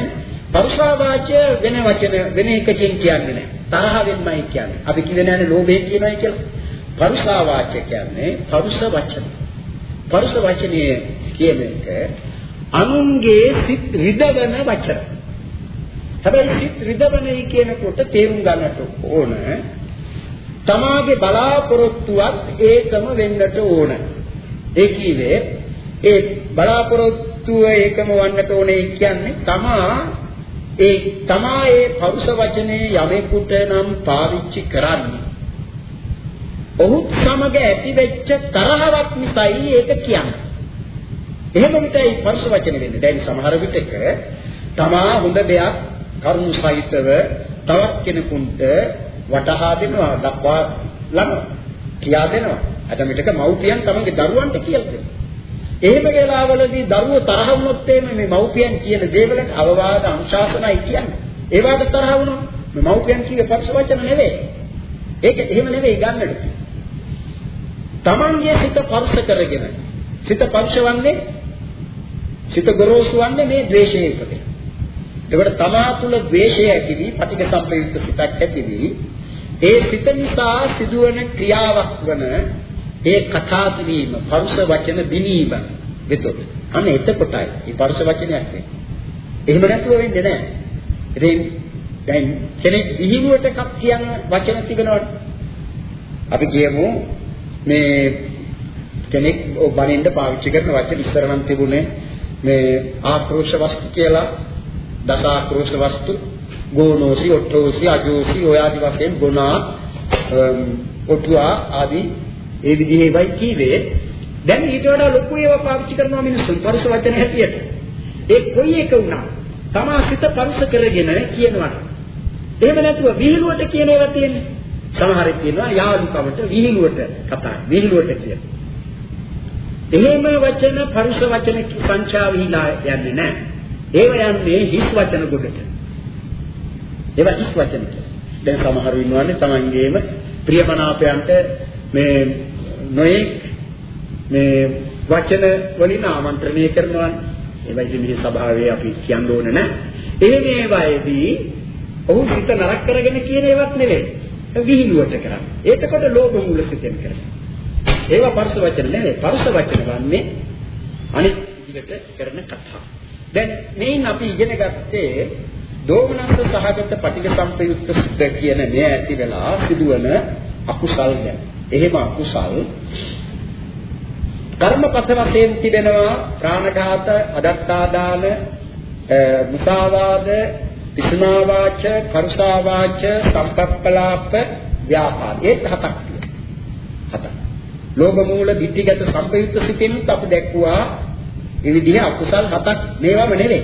පරුසාවාච වෙන වචන වෙන එකකින් කියන්නේ නෑ. තරහ වෙන්නයි කියන්නේ. අපි කිව්වේ නෑනේ ලෝභය කියනයි කියලා. පරුසාවාච කියන්නේ පරුස වචන. පරුස වචනයේ කියන එක අනුන්ගේ සිත් රිදවන වචන. හැබැයි සිත් රිදවනයි කියනකොට තේරුම් ගන්නට ඕන තමාගේ බලාපොරොත්තුවත් ඒකම වෙන්නට ඕන. ඒ කීවේ ඒ බලාපොරොත්තුව ඒකම වන්නට ඕනේ කියන්නේ තමා ඒ තමා ඒ පරුෂ වචනේ යමෙකුට නම් පාවිච්චි කරන්නේ. ඔහුත් සමග ඇතිවෙච්ච තරහවක් නිසායි ඒක කියන්නේ. එහෙම විතරයි පරුෂ වචන වෙන්නේ. දැන් සමහර විටක තමා හොඳ දෙයක් කරුණු සහිතව තවත් කෙනෙකුට වටහා දෙනවා දක්වා ළඟ කියා දෙනවා. අද මිටක මව්පියන් තමන්ගේ දරුවන්ට කියලා දෙනවා. එහෙම වෙලාවලදී දරුවෝ තරහ වුණොත් මේ මව්පියන් කියන දේවලට අවවාද අනුශාසනයි කියන්නේ. ඒ වාට තරහ වුණොත් මේ මව්පියන් කියේ පක්ෂ වචන නෙවෙයි. ඒක එහෙම නෙවෙයි ගන්නට. තමන්ගේ සිත පරුෂ කරගෙන සිත පරුෂවන්නේ සිත ගොරෝසු වන්නේ මේ ද්වේෂයේ ඉපදෙන. ඒකට තමා තුළ ද්වේෂය ඇති වී පටිඝ සම්ප්‍රයුක්ත සිතක් ඇති වී ඒ සිත නිසා සිදුවන ක්‍රියාවක් වන ඒ කතා කිරීම, පරුෂ වචන දිනීම වෙතොත්. අන්න එතකොටයි මේ පරුෂ වචනයක් වෙන්නේ. එහෙම නැතුව වෙන්නේ නැහැ. ඉතින් දැන් කෙනෙක් විහිළුවට එකක් කියන වචන තිබෙනවනේ. අපි කියමු මේ කෙනෙක් බණින්න පාවිච්චි කරන වචන ඉස්සර නම් තිබුණේ මේ ආක්‍රෝෂ වස්තු කියලා දස ආක්‍රෝෂ වස්තු ගෝනෝසි ඔට්ටෝසි අජෝසි ඔය ආදි වශයෙන් ගුණා ඔට්ටුවා ආදී ඒ විදිහේ වෙයි කීවේ. දැන් ඊට වඩා ලොකු ඒවා පාවිච්චි කරනවා මිනිස්සු පරුස වචන හැටියට. ඒ කොයි එක වුණා තමා සිත පරුස කරගෙන කියනවා එහෙම නැතුව විහිළුවට කියන ඒවා තියෙන්නේ. සමහරෙක් කියනවා යාළුකමට විහිළුවට කතා විහිළුවට කියන එහෙම වචන පරුස වචන සංචා විහිලා යන්නේ නැහැ. ඒව යන්නේ හිස් වචන කොටට ඒවා හිස් වචන දැන් සමහරු ඉන්නවනේ තමන්ගේම ප්‍රියමනාපයන්ට මේ නොයේ මේ වචන වලින් ආමන්ත්‍රණය කරනවා. ඒවා ඉතින් මේ සභාවේ අපි කියන්න ඕන නැහැ ඒ මේවායේදී ඔහු සිත නරක කරගෙන කියන ඒවත් නෙවෙයි. විහිළුවට කරන්නේ. ඒකකොට ලෝභ මූල සිතෙන් කරන්නේ ඒවා පරස වචන නෙවෙයි. පරස වචන වන්නේ අනිත් විදිහට කරන කතා. දැන් මේන් අපි ඉගෙන ගත්තේ දෝමනස්ස සහගත පටිඝ සම්පයුක්ත සිද්ධ කියන මේ ඇති වෙලා සිදුවන අකුසල් ගැන එහෙම අකුසල් කර්මපත වශයෙන් තිබෙනවා ප්‍රාණඝාත, අදත්තාදාන, මුසාවාද, පිසුනාවාච, කරුසාවාච, සම්පප්පලාප, ව්‍යාපාද. ඒ හතක් හතක්. ලෝභ මූල ditthිගත සම්පයුක්ත සිතින් අපි දැක්ුවා මේ විදිහ අකුසල් හතක් මේවම නෙවෙයි.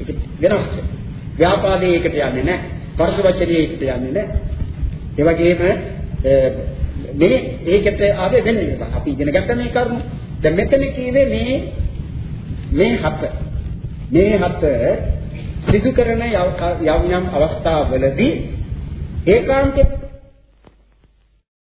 ඒක වෙනස්. ව්‍යාපාදයේ එකට යන්නේ නැහැ. පරස වචනේ එකට යන්නේ නැහැ. ඒ වගේම මේ ඒකට ආවේ වෙන ඒවා. අපි ඉගෙන ගත්ත මේ කරුණු. දැන් මෙතන කියවේ මේ මේ හත. මේ හත සිදු කරන යම් යම් අවස්ථාවලදී ඒකාන්තයෙන්